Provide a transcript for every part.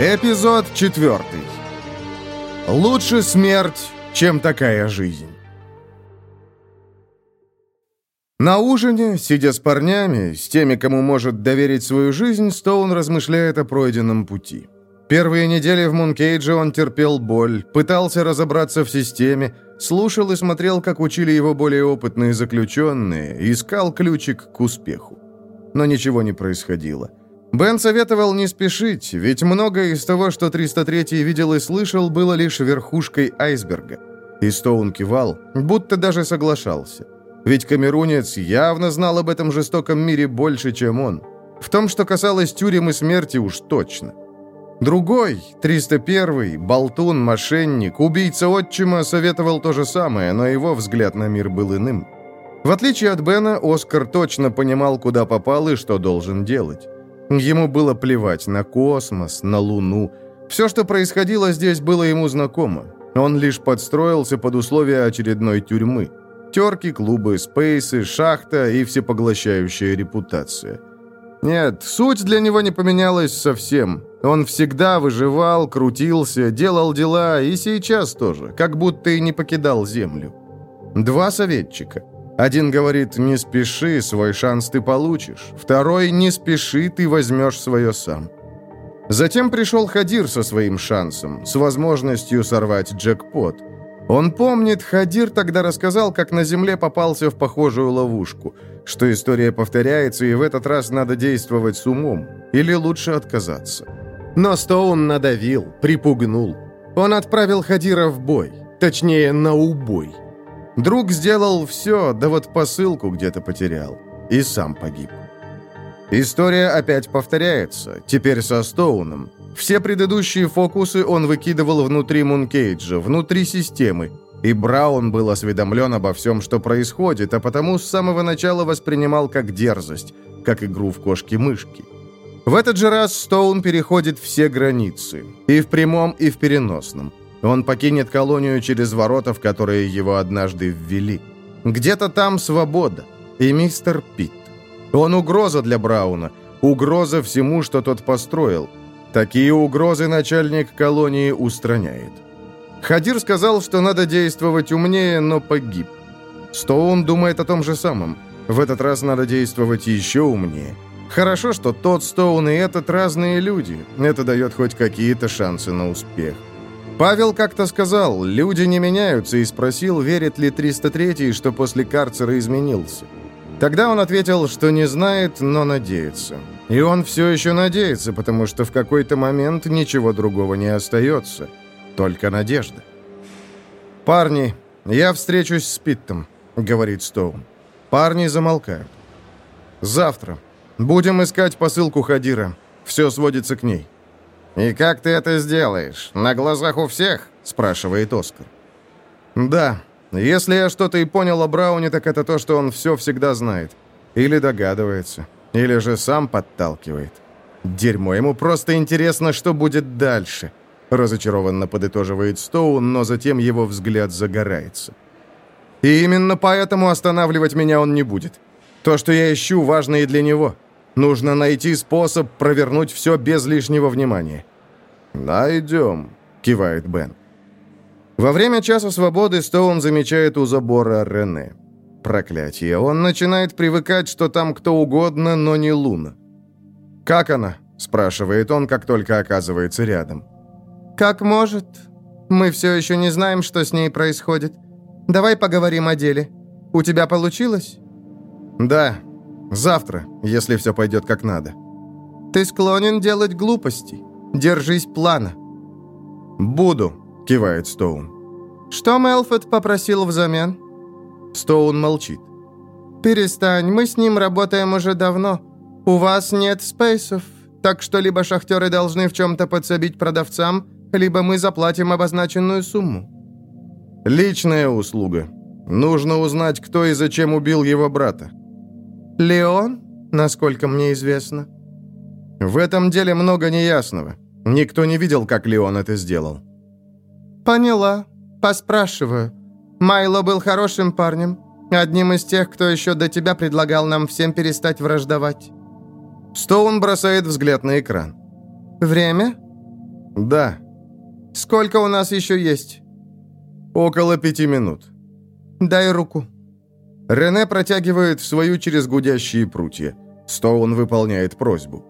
Эпизод четвертый. Лучше смерть, чем такая жизнь. На ужине, сидя с парнями, с теми, кому может доверить свою жизнь, Стоун размышляет о пройденном пути. Первые недели в Мункейдже он терпел боль, пытался разобраться в системе, слушал и смотрел, как учили его более опытные заключенные, искал ключик к успеху. Но ничего не происходило. Бен советовал не спешить, ведь многое из того, что 303 видел и слышал, было лишь верхушкой айсберга. И Стоун кивал, будто даже соглашался. Ведь камерунец явно знал об этом жестоком мире больше, чем он. В том, что касалось тюрем и смерти, уж точно. Другой, 301-й, болтун, мошенник, убийца отчима, советовал то же самое, но его взгляд на мир был иным. В отличие от Бена, Оскар точно понимал, куда попал и что должен делать. Ему было плевать на космос, на Луну. Все, что происходило здесь, было ему знакомо. Он лишь подстроился под условия очередной тюрьмы. Терки, клубы, спейсы, шахта и всепоглощающая репутация. Нет, суть для него не поменялась совсем. Он всегда выживал, крутился, делал дела, и сейчас тоже, как будто и не покидал Землю. Два советчика – один говорит «не спеши, свой шанс ты получишь». Второй «не спеши, ты возьмешь свое сам». Затем пришел Хадир со своим шансом, с возможностью сорвать джекпот. Он помнит, Хадир тогда рассказал, как на земле попался в похожую ловушку, что история повторяется, и в этот раз надо действовать с умом, или лучше отказаться. Но Стоун надавил, припугнул. Он отправил Хадира в бой, точнее, на убой. Друг сделал все, да вот посылку где-то потерял. И сам погиб. История опять повторяется, теперь со Стоуном. Все предыдущие фокусы он выкидывал внутри Мункейджа, внутри системы. И Браун был осведомлен обо всем, что происходит, а потому с самого начала воспринимал как дерзость, как игру в кошки-мышки. В этот же раз Стоун переходит все границы, и в прямом, и в переносном. Он покинет колонию через ворота, в которые его однажды ввели. Где-то там свобода. И мистер Питт. Он угроза для Брауна. Угроза всему, что тот построил. Такие угрозы начальник колонии устраняет. Хадир сказал, что надо действовать умнее, но погиб. Стоун думает о том же самом. В этот раз надо действовать еще умнее. Хорошо, что тот Стоун и этот разные люди. Это дает хоть какие-то шансы на успех. Павел как-то сказал, люди не меняются, и спросил, верит ли 303-й, что после карцера изменился. Тогда он ответил, что не знает, но надеется. И он все еще надеется, потому что в какой-то момент ничего другого не остается. Только надежда. «Парни, я встречусь с Питтом», — говорит Стоун. Парни замолкают. «Завтра. Будем искать посылку Хадира. Все сводится к ней». «И как ты это сделаешь? На глазах у всех?» – спрашивает Оскар. «Да. Если я что-то и понял о Брауне, так это то, что он все всегда знает. Или догадывается. Или же сам подталкивает. Дерьмо, ему просто интересно, что будет дальше». Разочарованно подытоживает Стоун, но затем его взгляд загорается. «И именно поэтому останавливать меня он не будет. То, что я ищу, важно и для него». Нужно найти способ провернуть все без лишнего внимания. «Найдем», — кивает Бен. Во время часа свободы Стоун замечает у забора Рене. Проклятие, он начинает привыкать, что там кто угодно, но не Луна. «Как она?» – спрашивает он, как только оказывается рядом. «Как может. Мы все еще не знаем, что с ней происходит. Давай поговорим о деле. У тебя получилось?» «Да, Завтра, если все пойдет как надо. Ты склонен делать глупости. Держись плана. Буду, кивает Стоун. Что Мелфорд попросил взамен? Стоун молчит. Перестань, мы с ним работаем уже давно. У вас нет спейсов, так что либо шахтеры должны в чем-то подсобить продавцам, либо мы заплатим обозначенную сумму. Личная услуга. Нужно узнать, кто и зачем убил его брата. Леон, насколько мне известно. В этом деле много неясного. Никто не видел, как Леон это сделал. Поняла. Поспрашиваю. Майло был хорошим парнем. Одним из тех, кто еще до тебя предлагал нам всем перестать враждовать. Стоун бросает взгляд на экран. Время? «Да». «Сколько у нас еще есть?» «Около пяти минут». «Дай руку». Рене протягивает свою через гудящие прутья. Стоун выполняет просьбу.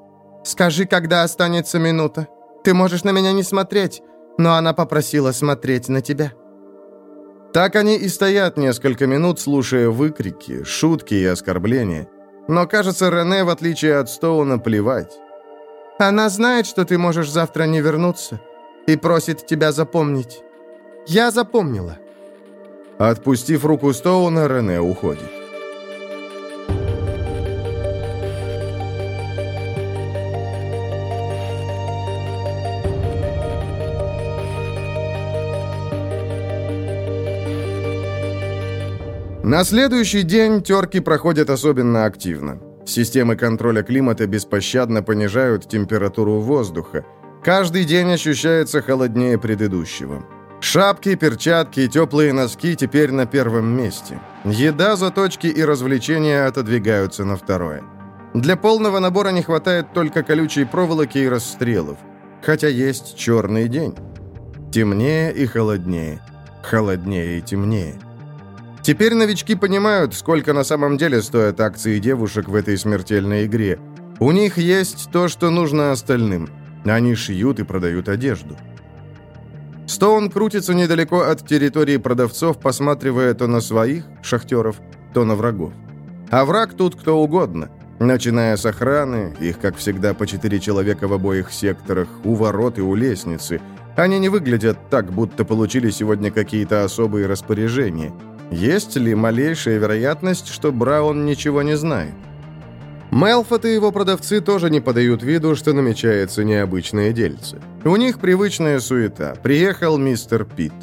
«Скажи, когда останется минута. Ты можешь на меня не смотреть, но она попросила смотреть на тебя». Так они и стоят несколько минут, слушая выкрики, шутки и оскорбления. Но, кажется, Рене, в отличие от Стоуна, плевать. «Она знает, что ты можешь завтра не вернуться, и просит тебя запомнить. Я запомнила». Отпустив руку Стоуна, Рене уходит. На следующий день терки проходят особенно активно. Системы контроля климата беспощадно понижают температуру воздуха. Каждый день ощущается холоднее предыдущего. Шапки, перчатки и теплые носки теперь на первом месте. Еда, заточки и развлечения отодвигаются на второе. Для полного набора не хватает только колючей проволоки и расстрелов. Хотя есть черный день. Темнее и холоднее. Холоднее и темнее. Теперь новички понимают, сколько на самом деле стоят акции девушек в этой смертельной игре. У них есть то, что нужно остальным. Они шьют и продают одежду. Стоун крутится недалеко от территории продавцов, посматривая то на своих, шахтеров, то на врагов. А враг тут кто угодно. Начиная с охраны, их, как всегда, по четыре человека в обоих секторах, у ворот и у лестницы. Они не выглядят так, будто получили сегодня какие-то особые распоряжения. Есть ли малейшая вероятность, что Браун ничего не знает? Мелфот и его продавцы тоже не подают виду, что намечается необычное дельце. У них привычная суета. Приехал мистер Питт.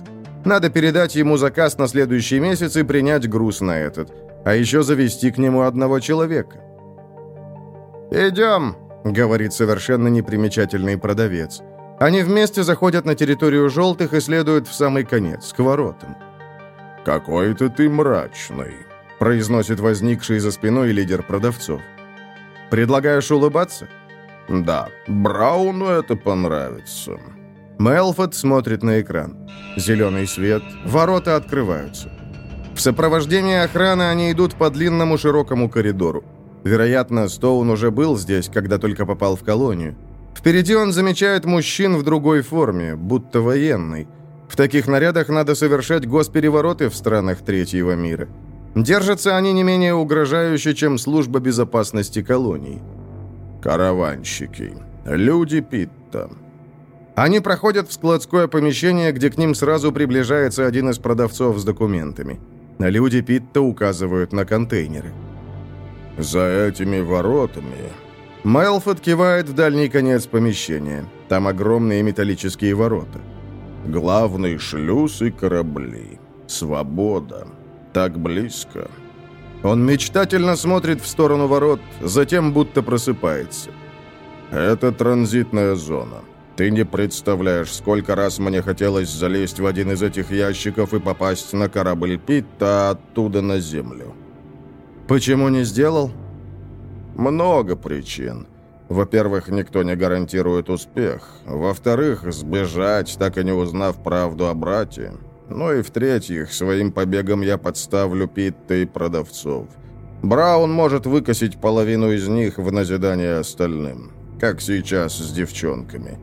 Надо передать ему заказ на следующий месяц и принять груз на этот. А еще завести к нему одного человека. «Идем», — говорит совершенно непримечательный продавец. Они вместе заходят на территорию желтых и следуют в самый конец, к воротам. «Какой-то ты мрачный», — произносит возникший за спиной лидер продавцов. «Предлагаешь улыбаться?» «Да, Брауну это понравится». Мелфот смотрит на экран. Зеленый свет, ворота открываются. В сопровождении охраны они идут по длинному широкому коридору. Вероятно, Стоун уже был здесь, когда только попал в колонию. Впереди он замечает мужчин в другой форме, будто военный. В таких нарядах надо совершать госперевороты в странах третьего мира. Держатся они не менее угрожающе, чем служба безопасности колоний. Караванщики. Люди Питта. Они проходят в складское помещение, где к ним сразу приближается один из продавцов с документами. Люди Питта указывают на контейнеры. «За этими воротами...» Майлфорд кивает в дальний конец помещения. Там огромные металлические ворота. Главный шлюз и корабли. Свобода. Так близко. Он мечтательно смотрит в сторону ворот, затем будто просыпается. Это транзитная зона. Ты не представляешь, сколько раз мне хотелось залезть в один из этих ящиков и попасть на корабль Питта, оттуда на землю. Почему не сделал? Много причин. Во-первых, никто не гарантирует успех. Во-вторых, сбежать, так и не узнав правду о брате. Ну и в-третьих, своим побегом я подставлю Питта и продавцов. Браун может выкосить половину из них в назидание остальным. Как сейчас с девчонками.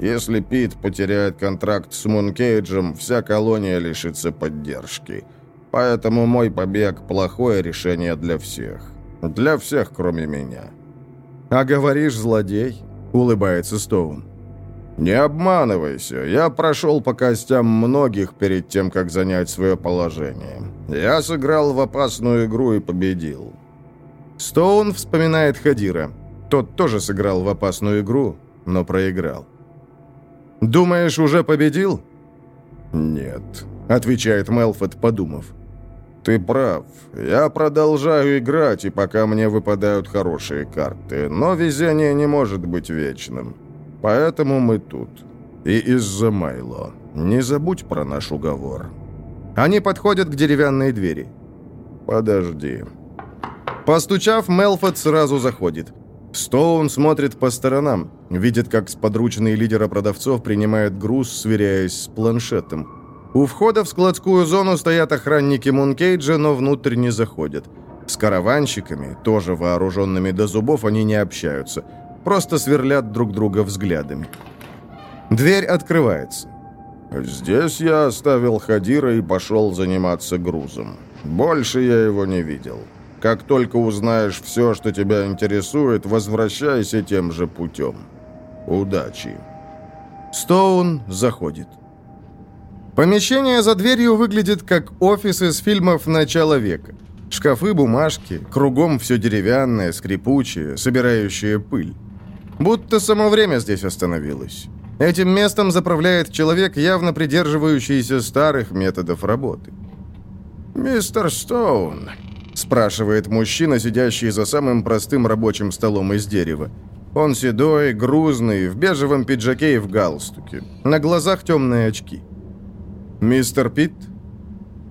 Если Пит потеряет контракт с Мункейджем, вся колония лишится поддержки. Поэтому мой побег – плохое решение для всех. Для всех, кроме меня. «А говоришь, злодей?» — улыбается Стоун. «Не обманывайся, я прошел по костям многих перед тем, как занять свое положение. Я сыграл в опасную игру и победил». Стоун вспоминает Хадира. Тот тоже сыграл в опасную игру, но проиграл. «Думаешь, уже победил?» «Нет», — отвечает Мелфот, подумав. «Ты прав. Я продолжаю играть, и пока мне выпадают хорошие карты. Но везение не может быть вечным. Поэтому мы тут. И из-за Майло. Не забудь про наш уговор». Они подходят к деревянной двери. «Подожди». Постучав, Мелфот сразу заходит. Стоун смотрит по сторонам, видит, как сподручные лидера продавцов принимают груз, сверяясь с планшетом. У входа в складскую зону стоят охранники Мункейджа, но внутрь не заходят. С караванщиками, тоже вооруженными до зубов, они не общаются. Просто сверлят друг друга взглядами. Дверь открывается. «Здесь я оставил Хадира и пошел заниматься грузом. Больше я его не видел. Как только узнаешь все, что тебя интересует, возвращайся тем же путем. Удачи». Стоун заходит. Помещение за дверью выглядит как офис из фильмов начала века. Шкафы, бумажки, кругом все деревянное, скрипучее, собирающее пыль. Будто само время здесь остановилось. Этим местом заправляет человек, явно придерживающийся старых методов работы. «Мистер Стоун», — спрашивает мужчина, сидящий за самым простым рабочим столом из дерева. Он седой, грузный, в бежевом пиджаке и в галстуке. На глазах темные очки. «Мистер Питт?»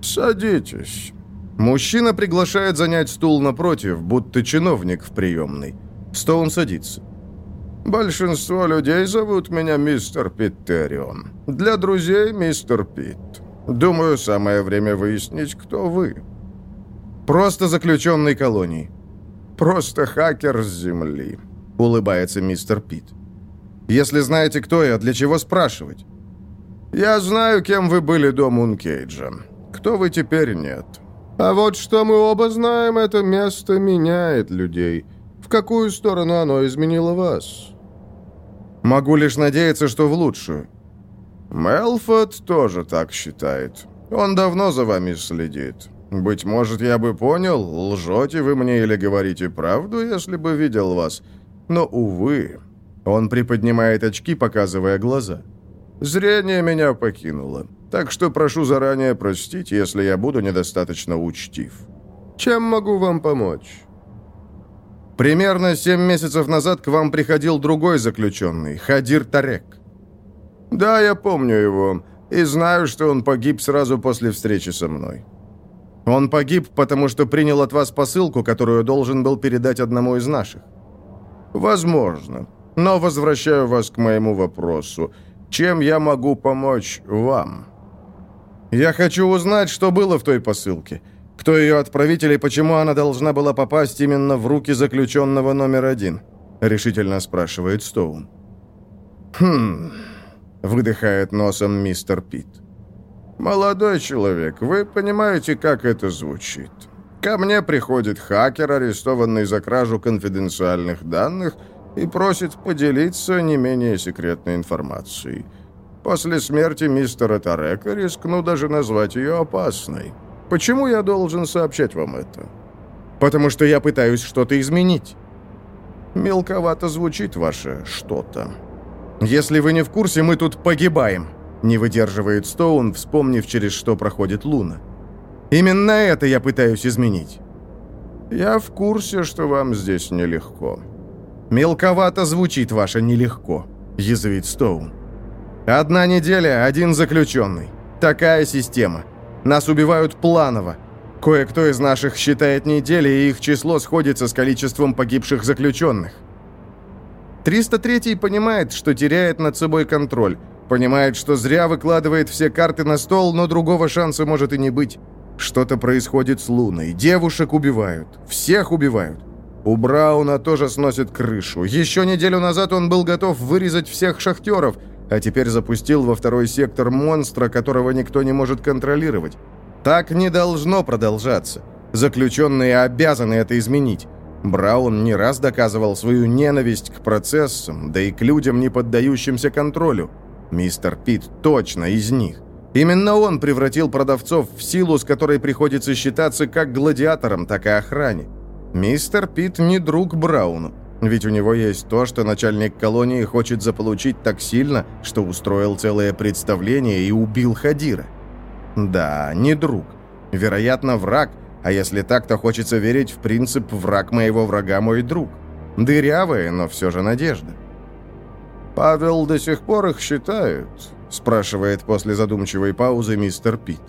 «Садитесь». Мужчина приглашает занять стул напротив, будто чиновник в приемной. Стоун садится. «Большинство людей зовут меня мистер Питтерион. Для друзей мистер Питт. Думаю, самое время выяснить, кто вы». «Просто заключенный колонии». «Просто хакер с Земли», — улыбается мистер Питт. «Если знаете, кто я, для чего спрашивать?» «Я знаю, кем вы были до Мункейджа. Кто вы теперь, нет. А вот что мы оба знаем, это место меняет людей. В какую сторону оно изменило вас?» «Могу лишь надеяться, что в лучшую». «Мелфорд тоже так считает. Он давно за вами следит. Быть может, я бы понял, лжете вы мне или говорите правду, если бы видел вас. Но, увы...» Он приподнимает очки, показывая глаза. «Зрение меня покинуло. Так что прошу заранее простить, если я буду недостаточно учтив. Чем могу вам помочь?» «Примерно семь месяцев назад к вам приходил другой заключенный, Хадир Тарек». «Да, я помню его, и знаю, что он погиб сразу после встречи со мной». «Он погиб, потому что принял от вас посылку, которую должен был передать одному из наших». «Возможно. Но возвращаю вас к моему вопросу. Чем я могу помочь вам?» «Я хочу узнать, что было в той посылке. Кто ее отправитель и почему она должна была попасть именно в руки заключенного номер один?» — решительно спрашивает Стоун. «Хм...» — выдыхает носом мистер Питт. «Молодой человек, вы понимаете, как это звучит? Ко мне приходит хакер, арестованный за кражу конфиденциальных данных, и просит поделиться не менее секретной информацией. После смерти мистера Тарека рискну даже назвать ее опасной. Почему я должен сообщать вам это? Потому что я пытаюсь что-то изменить. Мелковато звучит ваше «что-то». Если вы не в курсе, мы тут погибаем, не выдерживает Стоун, вспомнив, через что проходит Луна. Именно это я пытаюсь изменить. Я в курсе, что вам здесь нелегко. Мелковато звучит ваше «нелегко», язвит Стоун. Одна неделя, один заключенный. Такая система. Нас убивают планово. Кое-кто из наших считает недели, и их число сходится с количеством погибших заключенных. 303 понимает, что теряет над собой контроль. Понимает, что зря выкладывает все карты на стол, но другого шанса может и не быть. Что-то происходит с Луной. Девушек убивают. Всех убивают. У Брауна тоже сносит крышу. Еще неделю назад он был готов вырезать всех шахтеров – а теперь запустил во второй сектор монстра, которого никто не может контролировать. Так не должно продолжаться. Заключенные обязаны это изменить. Браун не раз доказывал свою ненависть к процессам, да и к людям, не поддающимся контролю. Мистер Пит точно из них. Именно он превратил продавцов в силу, с которой приходится считаться как гладиатором, так и охране. Мистер Пит не друг Брауну. Ведь у него есть то, что начальник колонии хочет заполучить так сильно, что устроил целое представление и убил Хадира. Да, не друг. Вероятно, враг, а если так, то хочется верить в принцип «враг моего врага мой друг». Дырявая, но все же надежда. «Павел до сих пор их считает?» – спрашивает после задумчивой паузы мистер Пит.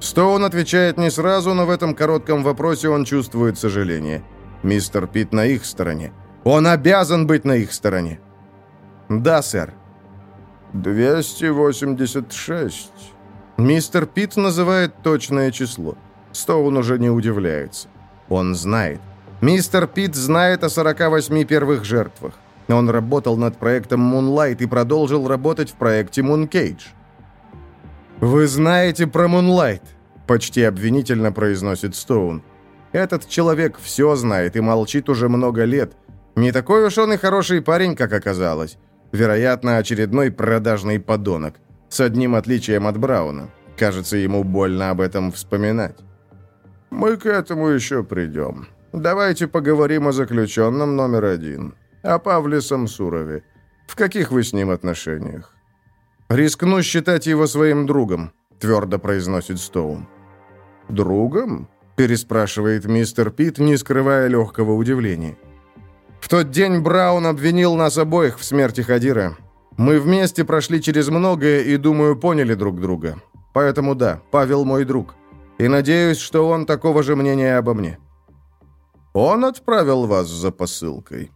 Стоун отвечает не сразу, но в этом коротком вопросе он чувствует сожаление. Мистер Пит на их стороне – Он обязан быть на их стороне. Да, сэр. 286. Мистер Питт называет точное число. Стоун уже не удивляется. Он знает. Мистер Питт знает о 48 первых жертвах. Он работал над проектом Moonlight и продолжил работать в проекте Mooncage. «Вы знаете про Moonlight?» – почти обвинительно произносит Стоун. «Этот человек все знает и молчит уже много лет. Не такой уж он и хороший парень, как оказалось. Вероятно, очередной продажный подонок. С одним отличием от Брауна. Кажется, ему больно об этом вспоминать. Мы к этому еще придем. Давайте поговорим о заключенном номер один. О Павле Самсурове. В каких вы с ним отношениях? «Рискну считать его своим другом», — твердо произносит Стоун. «Другом?» — переспрашивает мистер Пит, не скрывая легкого удивления. «В тот день Браун обвинил нас обоих в смерти Хадира. Мы вместе прошли через многое и, думаю, поняли друг друга. Поэтому да, Павел мой друг. И надеюсь, что он такого же мнения обо мне». «Он отправил вас за посылкой?»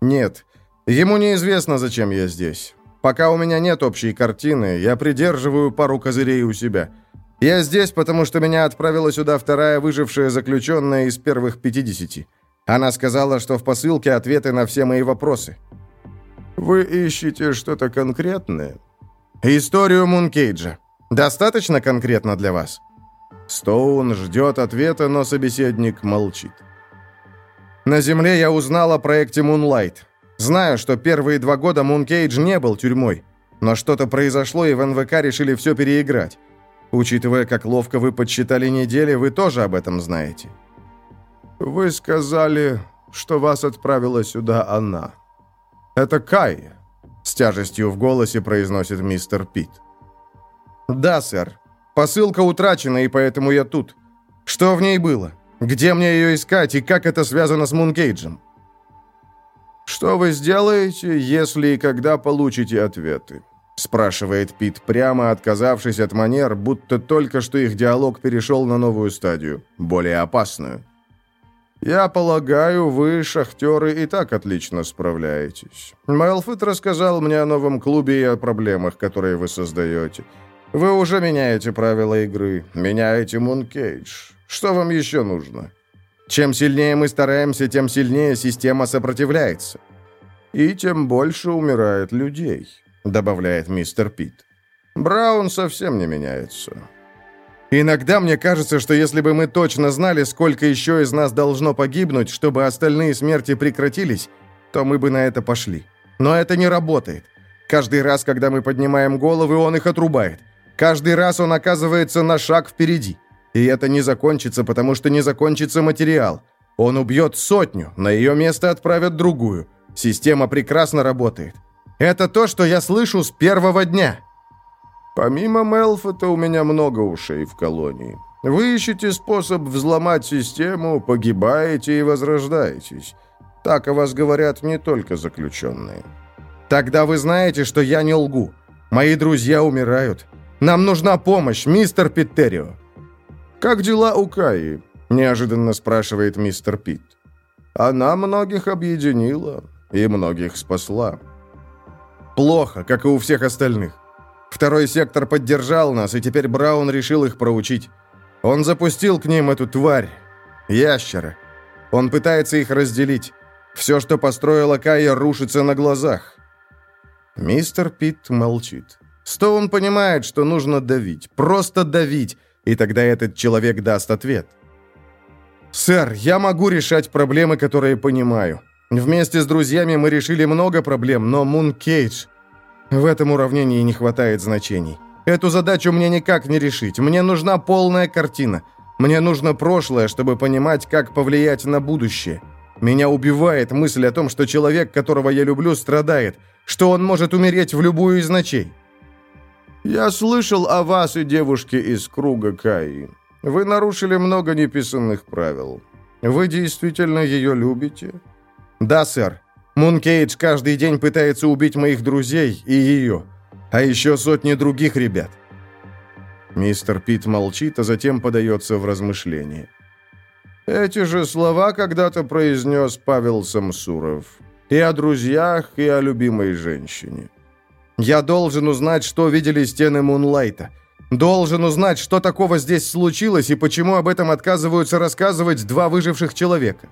«Нет. Ему неизвестно, зачем я здесь. Пока у меня нет общей картины, я придерживаю пару козырей у себя. Я здесь, потому что меня отправила сюда вторая выжившая заключенная из первых 50. Она сказала, что в посылке ответы на все мои вопросы. Вы ищете что-то конкретное? Историю Мункейджа. Достаточно конкретно для вас? Стоун ждет ответа, но собеседник молчит. На Земле я узнал о проекте Moonlight. Знаю, что первые два года Мункейдж не был тюрьмой, но что-то произошло, и в НВК решили все переиграть. Учитывая, как ловко вы подсчитали недели, вы тоже об этом знаете. Вы сказали, что вас отправила сюда она. Это Кай, с тяжестью в голосе произносит мистер Пит. Да, сэр. Посылка утрачена, и поэтому я тут. Что в ней было? Где мне ее искать, и как это связано с Мункейджем? «Что вы сделаете, если и когда получите ответы?» спрашивает Пит прямо, отказавшись от манер, будто только что их диалог перешел на новую стадию, более опасную. «Я полагаю, вы, шахтеры, и так отлично справляетесь. Мэлфит рассказал мне о новом клубе и о проблемах, которые вы создаете. Вы уже меняете правила игры, меняете Мункейдж. Что вам еще нужно?» Чем сильнее мы стараемся, тем сильнее система сопротивляется. И тем больше умирает людей, добавляет мистер Пит. Браун совсем не меняется. Иногда мне кажется, что если бы мы точно знали, сколько еще из нас должно погибнуть, чтобы остальные смерти прекратились, то мы бы на это пошли. Но это не работает. Каждый раз, когда мы поднимаем головы, он их отрубает. Каждый раз он оказывается на шаг впереди. И это не закончится, потому что не закончится материал. Он убьет сотню, на ее место отправят другую. Система прекрасно работает. Это то, что я слышу с первого дня. Помимо Мелфота у меня много ушей в колонии. Вы ищете способ взломать систему, погибаете и возрождаетесь. Так о вас говорят не только заключенные. Тогда вы знаете, что я не лгу. Мои друзья умирают. Нам нужна помощь, мистер Питтерио. «Как дела у Каи?» – неожиданно спрашивает мистер Пит. «Она многих объединила и многих спасла». «Плохо, как и у всех остальных. Второй сектор поддержал нас, и теперь Браун решил их проучить. Он запустил к ним эту тварь, ящера. Он пытается их разделить. Все, что построила Кая, рушится на глазах». Мистер Пит молчит. Стоун понимает, что нужно давить, просто давить, и тогда этот человек даст ответ. «Сэр, я могу решать проблемы, которые понимаю. Вместе с друзьями мы решили много проблем, но Мун Кейдж... В этом уравнении не хватает значений. Эту задачу мне никак не решить. Мне нужна полная картина. Мне нужно прошлое, чтобы понимать, как повлиять на будущее. Меня убивает мысль о том, что человек, которого я люблю, страдает, что он может умереть в любую из ночей. «Я слышал о вас и девушке из круга Каи. Вы нарушили много неписанных правил. Вы действительно ее любите?» «Да, сэр. Мункейдж каждый день пытается убить моих друзей и ее. А еще сотни других ребят». Мистер Пит молчит, а затем подается в размышление. Эти же слова когда-то произнес Павел Самсуров. И о друзьях, и о любимой женщине. Я должен узнать, что видели стены Мунлайта. Должен узнать, что такого здесь случилось и почему об этом отказываются рассказывать два выживших человека.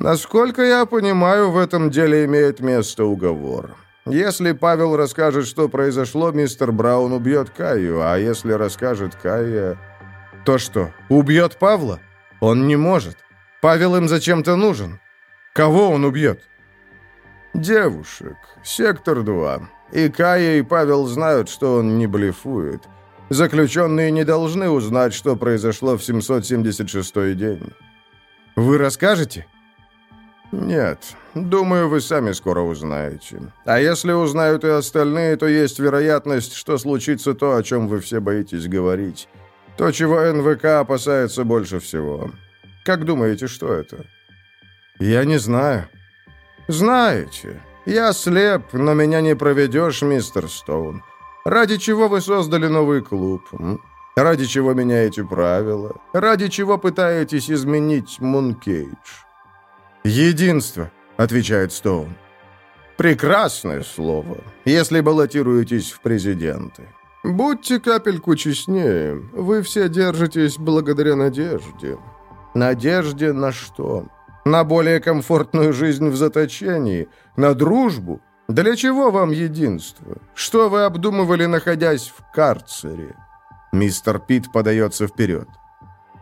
Насколько я понимаю, в этом деле имеет место уговор. Если Павел расскажет, что произошло, мистер Браун убьет Каю, а если расскажет Кая... То что, убьет Павла? Он не может. Павел им зачем-то нужен. Кого он убьет? Девушек. Сектор 2. И Кая, и Павел знают, что он не блефует. Заключенные не должны узнать, что произошло в 776 день. Вы расскажете? «Нет. Думаю, вы сами скоро узнаете. А если узнают и остальные, то есть вероятность, что случится то, о чем вы все боитесь говорить. То, чего НВК опасается больше всего. Как думаете, что это?» «Я не знаю». «Знаете. Я слеп, но меня не проведешь, мистер Стоун. Ради чего вы создали новый клуб? Ради чего меняете правила? Ради чего пытаетесь изменить Мункейдж?» «Единство», — отвечает Стоун. «Прекрасное слово, если баллотируетесь в президенты. Будьте капельку честнее, вы все держитесь благодаря надежде. Надежде на что? На более комфортную жизнь в заточении? На дружбу? Для чего вам единство? Что вы обдумывали, находясь в карцере?» Мистер Пит подается вперед.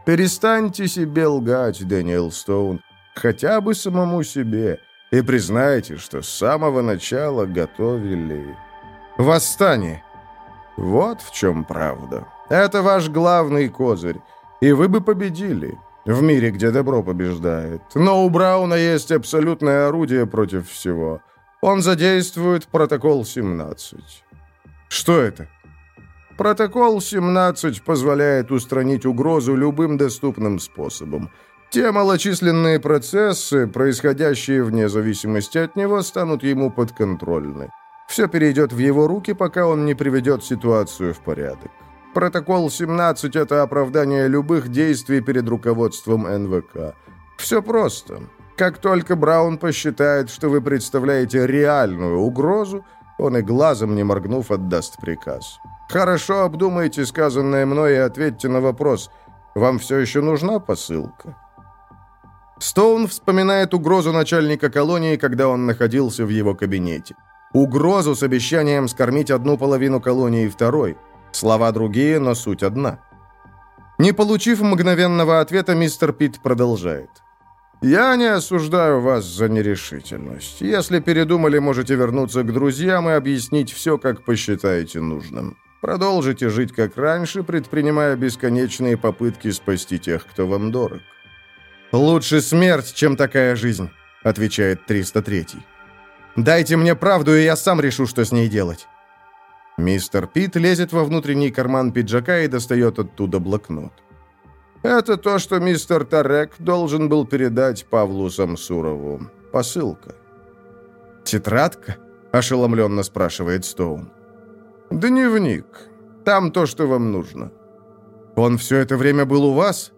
«Перестаньте себе лгать, Дэниел Стоун хотя бы самому себе, и признайте, что с самого начала готовили... Восстание. Вот в чем правда. Это ваш главный козырь, и вы бы победили. В мире, где добро побеждает. Но у Брауна есть абсолютное орудие против всего. Он задействует протокол 17. Что это? Протокол 17 позволяет устранить угрозу любым доступным способом. Те малочисленные процессы, происходящие вне зависимости от него, станут ему подконтрольны. Все перейдет в его руки, пока он не приведет ситуацию в порядок. Протокол 17 – это оправдание любых действий перед руководством НВК. Все просто. Как только Браун посчитает, что вы представляете реальную угрозу, он и глазом не моргнув отдаст приказ. Хорошо обдумайте сказанное мной и ответьте на вопрос. Вам все еще нужна посылка? Стоун вспоминает угрозу начальника колонии, когда он находился в его кабинете. Угрозу с обещанием скормить одну половину колонии второй. Слова другие, но суть одна. Не получив мгновенного ответа, мистер Питт продолжает. «Я не осуждаю вас за нерешительность. Если передумали, можете вернуться к друзьям и объяснить все, как посчитаете нужным. Продолжите жить как раньше, предпринимая бесконечные попытки спасти тех, кто вам дорог. «Лучше смерть, чем такая жизнь», — отвечает 303. «Дайте мне правду, и я сам решу, что с ней делать». Мистер Пит лезет во внутренний карман пиджака и достает оттуда блокнот. «Это то, что мистер Тарек должен был передать Павлу Самсурову. Посылка». «Тетрадка?» — ошеломленно спрашивает Стоун. «Дневник. Там то, что вам нужно». «Он все это время был у вас?»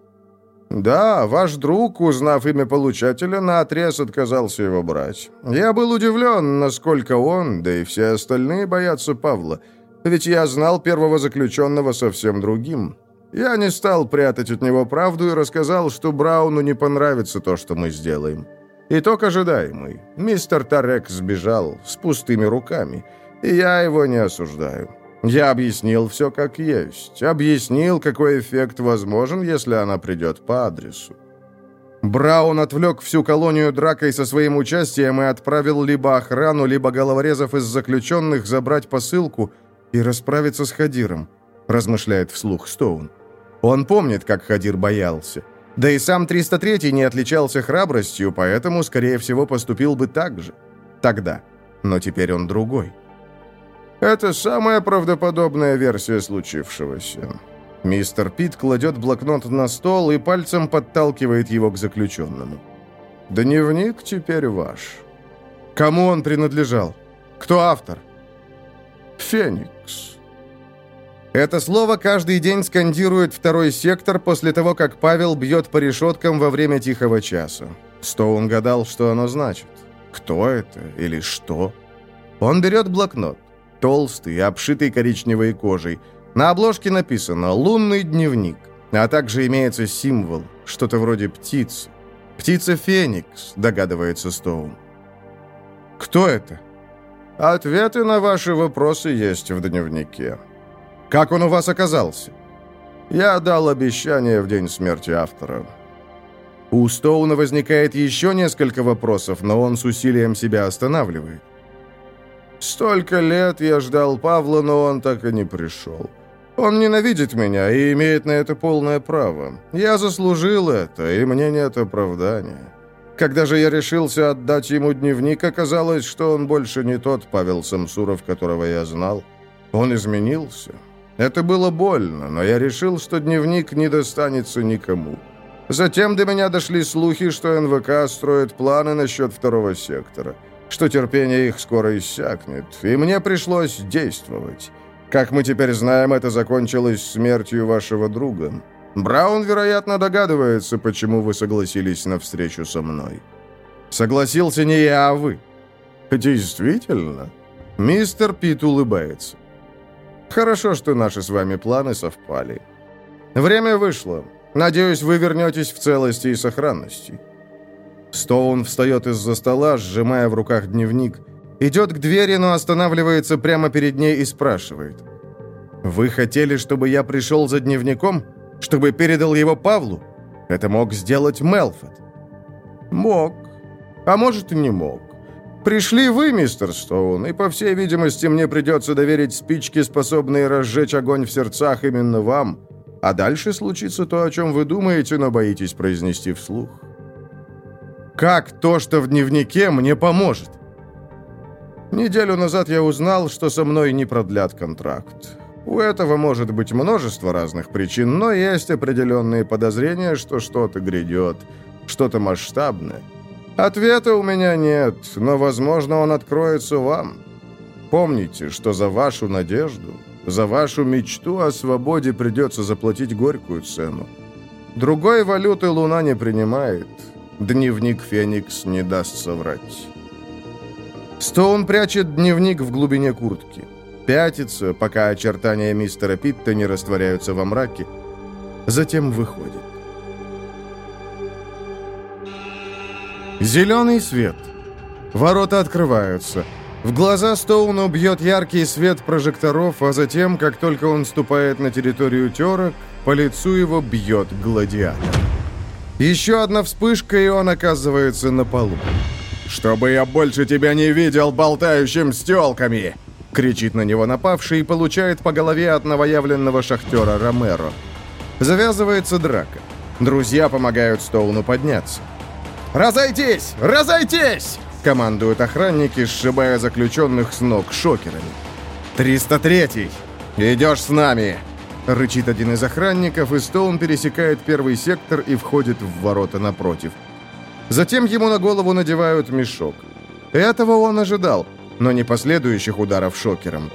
«Да, ваш друг, узнав имя получателя, наотрез отказался его брать. Я был удивлен, насколько он, да и все остальные боятся Павла. Ведь я знал первого заключенного совсем другим. Я не стал прятать от него правду и рассказал, что Брауну не понравится то, что мы сделаем. Итог ожидаемый. Мистер Тарек сбежал с пустыми руками, и я его не осуждаю. Я объяснил все как есть. Объяснил, какой эффект возможен, если она придет по адресу. Браун отвлек всю колонию дракой со своим участием и отправил либо охрану, либо головорезов из заключенных забрать посылку и расправиться с Хадиром, размышляет вслух Стоун. Он помнит, как Хадир боялся. Да и сам 303 не отличался храбростью, поэтому, скорее всего, поступил бы так же. Тогда. Но теперь он другой. Это самая правдоподобная версия случившегося. Мистер Пит кладет блокнот на стол и пальцем подталкивает его к заключенному. «Дневник теперь ваш». «Кому он принадлежал? Кто автор?» «Феникс». Это слово каждый день скандирует второй сектор после того, как Павел бьет по решеткам во время тихого часа. Стоун гадал, что оно значит. Кто это или что? Он берет блокнот. Толстый, обшитый коричневой кожей. На обложке написано «Лунный дневник», а также имеется символ, что-то вроде птицы. «Птица Феникс», догадывается Стоун. «Кто это?» «Ответы на ваши вопросы есть в дневнике. Как он у вас оказался?» «Я дал обещание в день смерти автора». У Стоуна возникает еще несколько вопросов, но он с усилием себя останавливает. «Столько лет я ждал Павла, но он так и не пришел. Он ненавидит меня и имеет на это полное право. Я заслужил это, и мне нет оправдания. Когда же я решился отдать ему дневник, оказалось, что он больше не тот Павел Самсуров, которого я знал. Он изменился». Это было больно, но я решил, что дневник не достанется никому. Затем до меня дошли слухи, что НВК строит планы насчет второго сектора, что терпение их скоро иссякнет, и мне пришлось действовать. Как мы теперь знаем, это закончилось смертью вашего друга. Браун, вероятно, догадывается, почему вы согласились на встречу со мной. Согласился не я, а вы. Действительно? Мистер Пит улыбается. Хорошо, что наши с вами планы совпали. Время вышло. Надеюсь, вы вернетесь в целости и сохранности». Стоун встает из-за стола, сжимая в руках дневник. Идет к двери, но останавливается прямо перед ней и спрашивает. «Вы хотели, чтобы я пришел за дневником? Чтобы передал его Павлу? Это мог сделать Мелфорд». «Мог. А может, и не мог. Пришли вы, мистер Стоун, и, по всей видимости, мне придется доверить спички, способные разжечь огонь в сердцах именно вам. А дальше случится то, о чем вы думаете, но боитесь произнести вслух. Как то, что в дневнике, мне поможет? Неделю назад я узнал, что со мной не продлят контракт. У этого может быть множество разных причин, но есть определенные подозрения, что что-то грядет, что-то масштабное. Ответа у меня нет, но, возможно, он откроется вам. Помните, что за вашу надежду, за вашу мечту о свободе придется заплатить горькую цену. Другой валюты Луна не принимает. Дневник Феникс не даст соврать. Стоун прячет дневник в глубине куртки. Пятится, пока очертания мистера Питта не растворяются во мраке. Затем выходит. Зеленый свет. Ворота открываются. В глаза Стоуну бьет яркий свет прожекторов, а затем, как только он ступает на территорию терок, по лицу его бьет гладиатор. Еще одна вспышка, и он оказывается на полу. «Чтобы я больше тебя не видел болтающим с телками!» кричит на него напавший и получает по голове от новоявленного шахтера Ромеро. Завязывается драка. Друзья помогают Стоуну подняться. «Разойтись! Разойтись!» — командуют охранники, сшибая заключенных с ног шокерами. «303-й! Идешь с нами!» — рычит один из охранников, и Стоун пересекает первый сектор и входит в ворота напротив. Затем ему на голову надевают мешок. Этого он ожидал, но не последующих ударов шокером.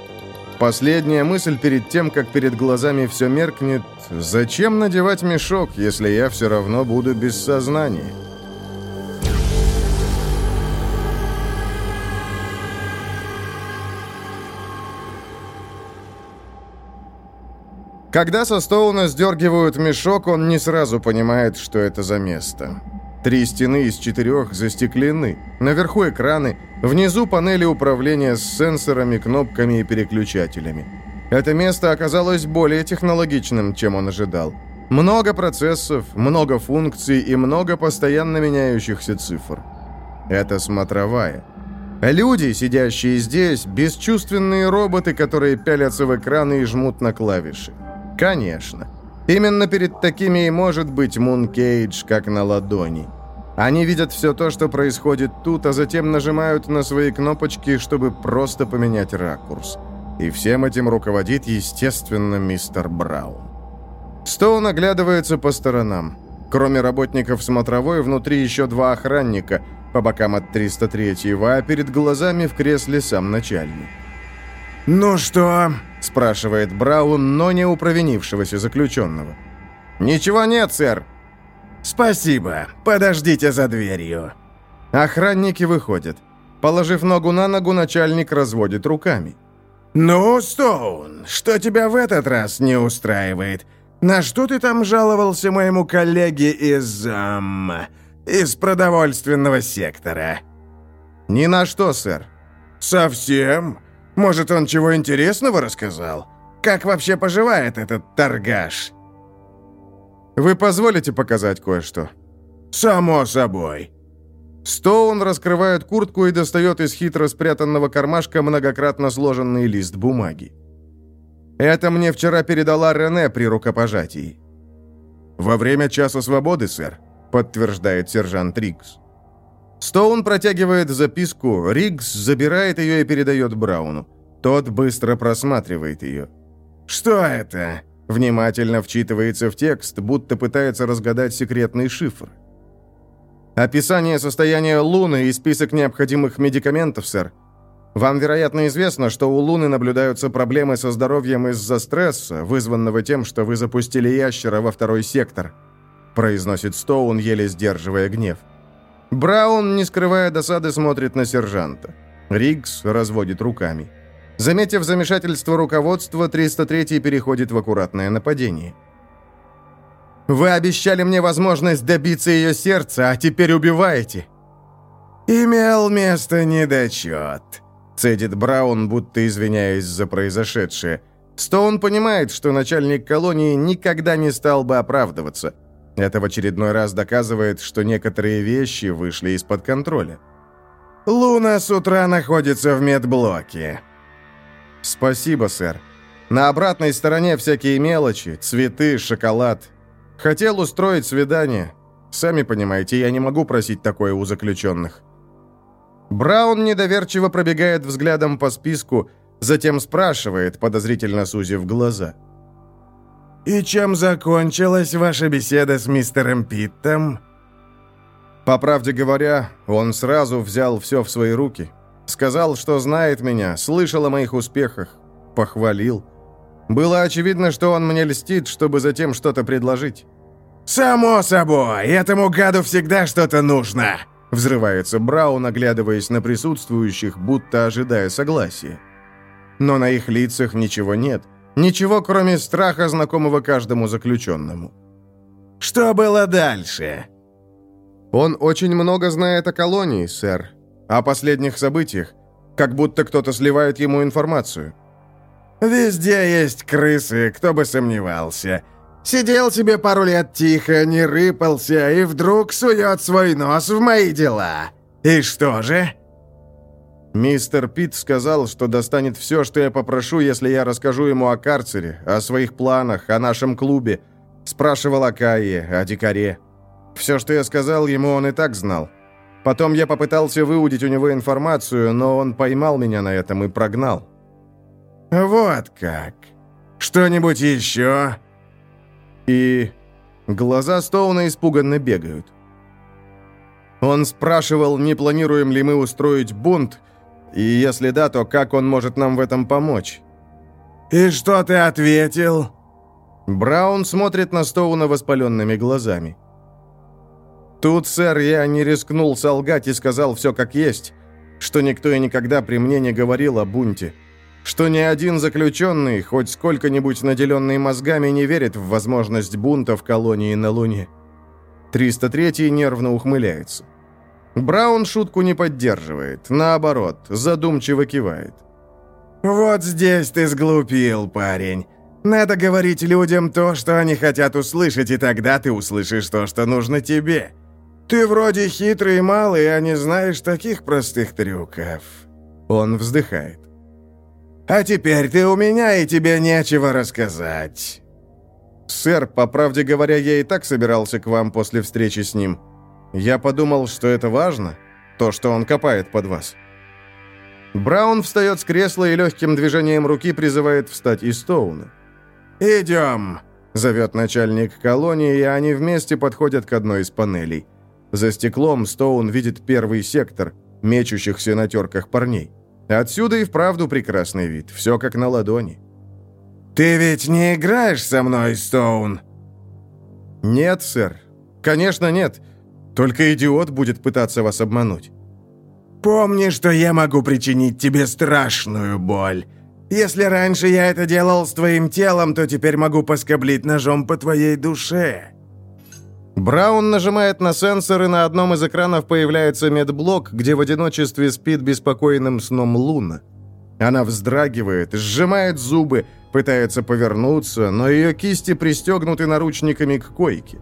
Последняя мысль перед тем, как перед глазами все меркнет, «Зачем надевать мешок, если я все равно буду без сознания?» Когда со Стоуна сдергивают мешок, он не сразу понимает, что это за место. Три стены из четырех застеклены. Наверху экраны, внизу панели управления с сенсорами, кнопками и переключателями. Это место оказалось более технологичным, чем он ожидал. Много процессов, много функций и много постоянно меняющихся цифр. Это смотровая. Люди, сидящие здесь, бесчувственные роботы, которые пялятся в экраны и жмут на клавиши. Конечно. Именно перед такими и может быть Мун Кейдж, как на ладони. Они видят все то, что происходит тут, а затем нажимают на свои кнопочки, чтобы просто поменять ракурс. И всем этим руководит, естественно, мистер Браун. Стоун оглядывается по сторонам. Кроме работников смотровой, внутри еще два охранника, по бокам от 303-го, а перед глазами в кресле сам начальник. «Ну что?» Спрашивает Браун, но не у провинившегося заключенного. «Ничего нет, сэр». «Спасибо. Подождите за дверью». Охранники выходят. Положив ногу на ногу, начальник разводит руками. «Ну, Стоун, что тебя в этот раз не устраивает? На что ты там жаловался моему коллеге из... Эм, из продовольственного сектора?» «Ни на что, сэр». «Совсем? Может, он чего интересного рассказал? Как вообще поживает этот торгаш?» «Вы позволите показать кое-что?» «Само собой». Стоун раскрывает куртку и достает из хитро спрятанного кармашка многократно сложенный лист бумаги. «Это мне вчера передала Рене при рукопожатии». «Во время часа свободы, сэр», — подтверждает сержант Рикс. Стоун протягивает записку, Риггс забирает ее и передает Брауну. Тот быстро просматривает ее. «Что это?» Внимательно вчитывается в текст, будто пытается разгадать секретный шифр. Описание состояния Луны и список необходимых медикаментов, сэр. Вам, вероятно, известно, что у Луны наблюдаются проблемы со здоровьем из-за стресса, вызванного тем, что вы запустили ящера во второй сектор», произносит Стоун, еле сдерживая гнев. Браун, не скрывая досады, смотрит на сержанта. Риггс разводит руками. Заметив замешательство руководства, 303 переходит в аккуратное нападение. Вы обещали мне возможность добиться ее сердца, а теперь убиваете». «Имел место недочет», — цедит Браун, будто извиняясь за произошедшее. Стоун понимает, что начальник колонии никогда не стал бы оправдываться. Это в очередной раз доказывает, что некоторые вещи вышли из-под контроля. «Луна с утра находится в медблоке». «Спасибо, сэр. На обратной стороне всякие мелочи, цветы, шоколад. Хотел устроить свидание. Сами понимаете, я не могу просить такое у заключенных. Браун недоверчиво пробегает взглядом по списку, затем спрашивает, подозрительно сузив глаза. «И чем закончилась ваша беседа с мистером Питтом?» По правде говоря, он сразу взял все в свои руки. Сказал, что знает меня, слышал о моих успехах, похвалил. Было очевидно, что он мне льстит, чтобы затем что-то предложить. «Само собой, этому гаду всегда что-то нужно!» Взрывается Браун, оглядываясь на присутствующих, будто ожидая согласия. Но на их лицах ничего нет. Ничего, кроме страха, знакомого каждому заключенному. «Что было дальше?» «Он очень много знает о колонии, сэр. О последних событиях. Как будто кто-то сливает ему информацию». «Везде есть крысы, кто бы сомневался. Сидел себе пару лет тихо, не рыпался, и вдруг сует свой нос в мои дела. И что же?» Мистер Питт сказал, что достанет все, что я попрошу, если я расскажу ему о карцере, о своих планах, о нашем клубе. Спрашивал о Кае, о дикаре. Все, что я сказал ему, он и так знал. Потом я попытался выудить у него информацию, но он поймал меня на этом и прогнал. «Вот как. Что-нибудь еще?» И глаза Стоуна испуганно бегают. Он спрашивал, не планируем ли мы устроить бунт, и если да, то как он может нам в этом помочь. «И что ты ответил?» Браун смотрит на Стоуна воспаленными глазами. «Тут, сэр, я не рискнул солгать и сказал все как есть, что никто и никогда при мне не говорил о бунте что ни один заключенный, хоть сколько-нибудь наделенный мозгами, не верит в возможность бунта в колонии на Луне. 303 нервно ухмыляется. Браун шутку не поддерживает, наоборот, задумчиво кивает. «Вот здесь ты сглупил, парень. Надо говорить людям то, что они хотят услышать, и тогда ты услышишь то, что нужно тебе. Ты вроде хитрый и малый, а не знаешь таких простых трюков». Он вздыхает. А теперь ты у меня, и тебе нечего рассказать». «Сэр, по правде говоря, я и так собирался к вам после встречи с ним. Я подумал, что это важно, то, что он копает под вас». Браун встает с кресла и легким движением руки призывает встать и Стоуна. «Идем», — зовет начальник колонии, и они вместе подходят к одной из панелей. За стеклом Стоун видит первый сектор, мечущихся на терках парней. Отсюда и вправду прекрасный вид, все как на ладони. «Ты ведь не играешь со мной, Стоун?» «Нет, сэр. Конечно, нет. Только идиот будет пытаться вас обмануть». «Помни, что я могу причинить тебе страшную боль. Если раньше я это делал с твоим телом, то теперь могу поскоблить ножом по твоей душе». Браун нажимает на сенсор, и на одном из экранов появляется медблок, где в одиночестве спит беспокойным сном Луна. Она вздрагивает, сжимает зубы, пытается повернуться, но ее кисти пристегнуты наручниками к койке.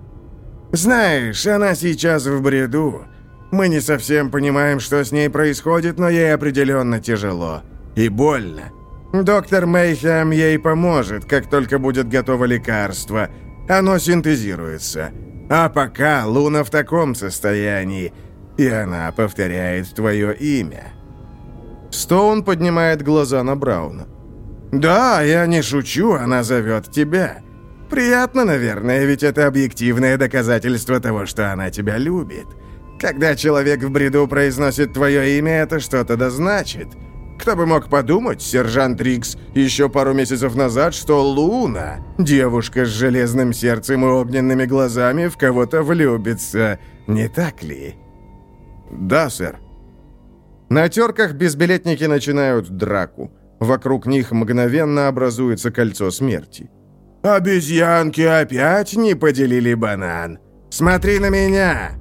«Знаешь, она сейчас в бреду. Мы не совсем понимаем, что с ней происходит, но ей определенно тяжело. И больно. Доктор Мейхем ей поможет, как только будет готово лекарство. Оно синтезируется. А пока Луна в таком состоянии, и она повторяет твое имя». Стоун поднимает глаза на Брауна. «Да, я не шучу, она зовет тебя. Приятно, наверное, ведь это объективное доказательство того, что она тебя любит. Когда человек в бреду произносит твое имя, это что-то да значит. Кто бы мог подумать, сержант Рикс, еще пару месяцев назад, что Луна, девушка с железным сердцем и огненными глазами, в кого-то влюбится, не так ли?» «Да, сэр». На терках безбилетники начинают драку. Вокруг них мгновенно образуется кольцо смерти. «Обезьянки опять не поделили банан? Смотри на меня!»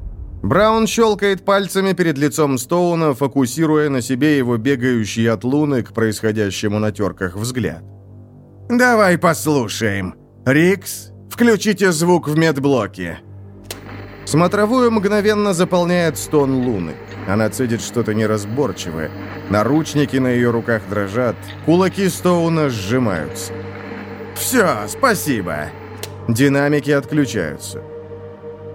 Браун щелкает пальцами перед лицом Стоуна, фокусируя на себе его бегающий от луны к происходящему на терках взгляд. «Давай послушаем. Рикс, включите звук в медблоке». Смотровую мгновенно заполняет стон луны. Она цедит что-то неразборчивое. Наручники на ее руках дрожат, кулаки Стоуна сжимаются. «Все, спасибо». Динамики отключаются.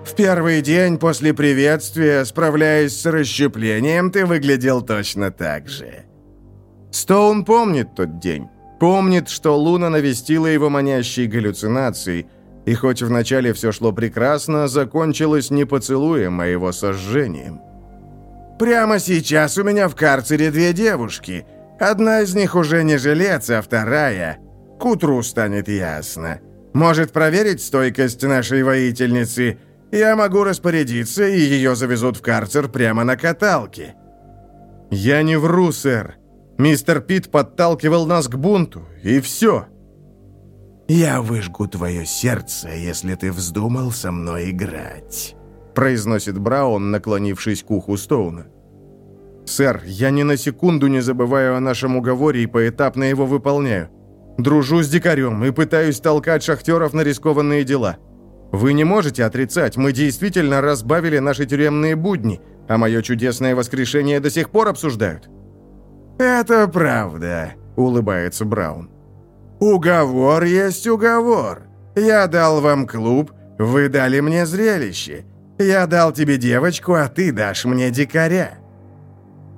В первый день после приветствия, справляясь с расщеплением, ты выглядел точно так же. Стоун помнит тот день. Помнит, что Луна навестила его манящей галлюцинацией, и хоть вначале все шло прекрасно, закончилось не поцелуем, а его сожжением. «Прямо сейчас у меня в карцере две девушки. Одна из них уже не жилец, а вторая. К утру станет ясно. Может проверить стойкость нашей воительницы? Я могу распорядиться, и ее завезут в карцер прямо на каталке». «Я не вру, сэр. Мистер Пит подталкивал нас к бунту, и все». «Я выжгу твое сердце, если ты вздумал со мной играть», произносит Браун, наклонившись к уху Стоуна. «Сэр, я ни на секунду не забываю о нашем уговоре и поэтапно его выполняю. Дружу с дикарем и пытаюсь толкать шахтеров на рискованные дела. Вы не можете отрицать, мы действительно разбавили наши тюремные будни, а мое чудесное воскрешение до сих пор обсуждают». «Это правда», — улыбается Браун. «Уговор есть уговор. Я дал вам клуб, вы дали мне зрелище. Я дал тебе девочку, а ты дашь мне дикаря».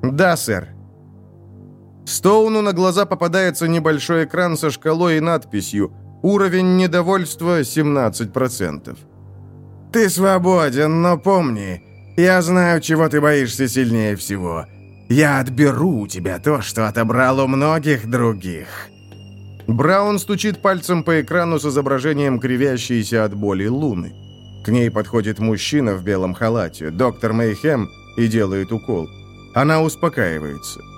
«Да, сэр». Стоуну на глаза попадается небольшой экран со шкалой и надписью «Уровень недовольства 17%». «Ты свободен, но помни, я знаю, чего ты боишься сильнее всего. Я отберу у тебя то, что отобрал у многих других». Браун стучит пальцем по экрану с изображением кривящейся от боли луны. К ней подходит мужчина в белом халате, доктор Мейхем, и делает укол. Она успокаивается.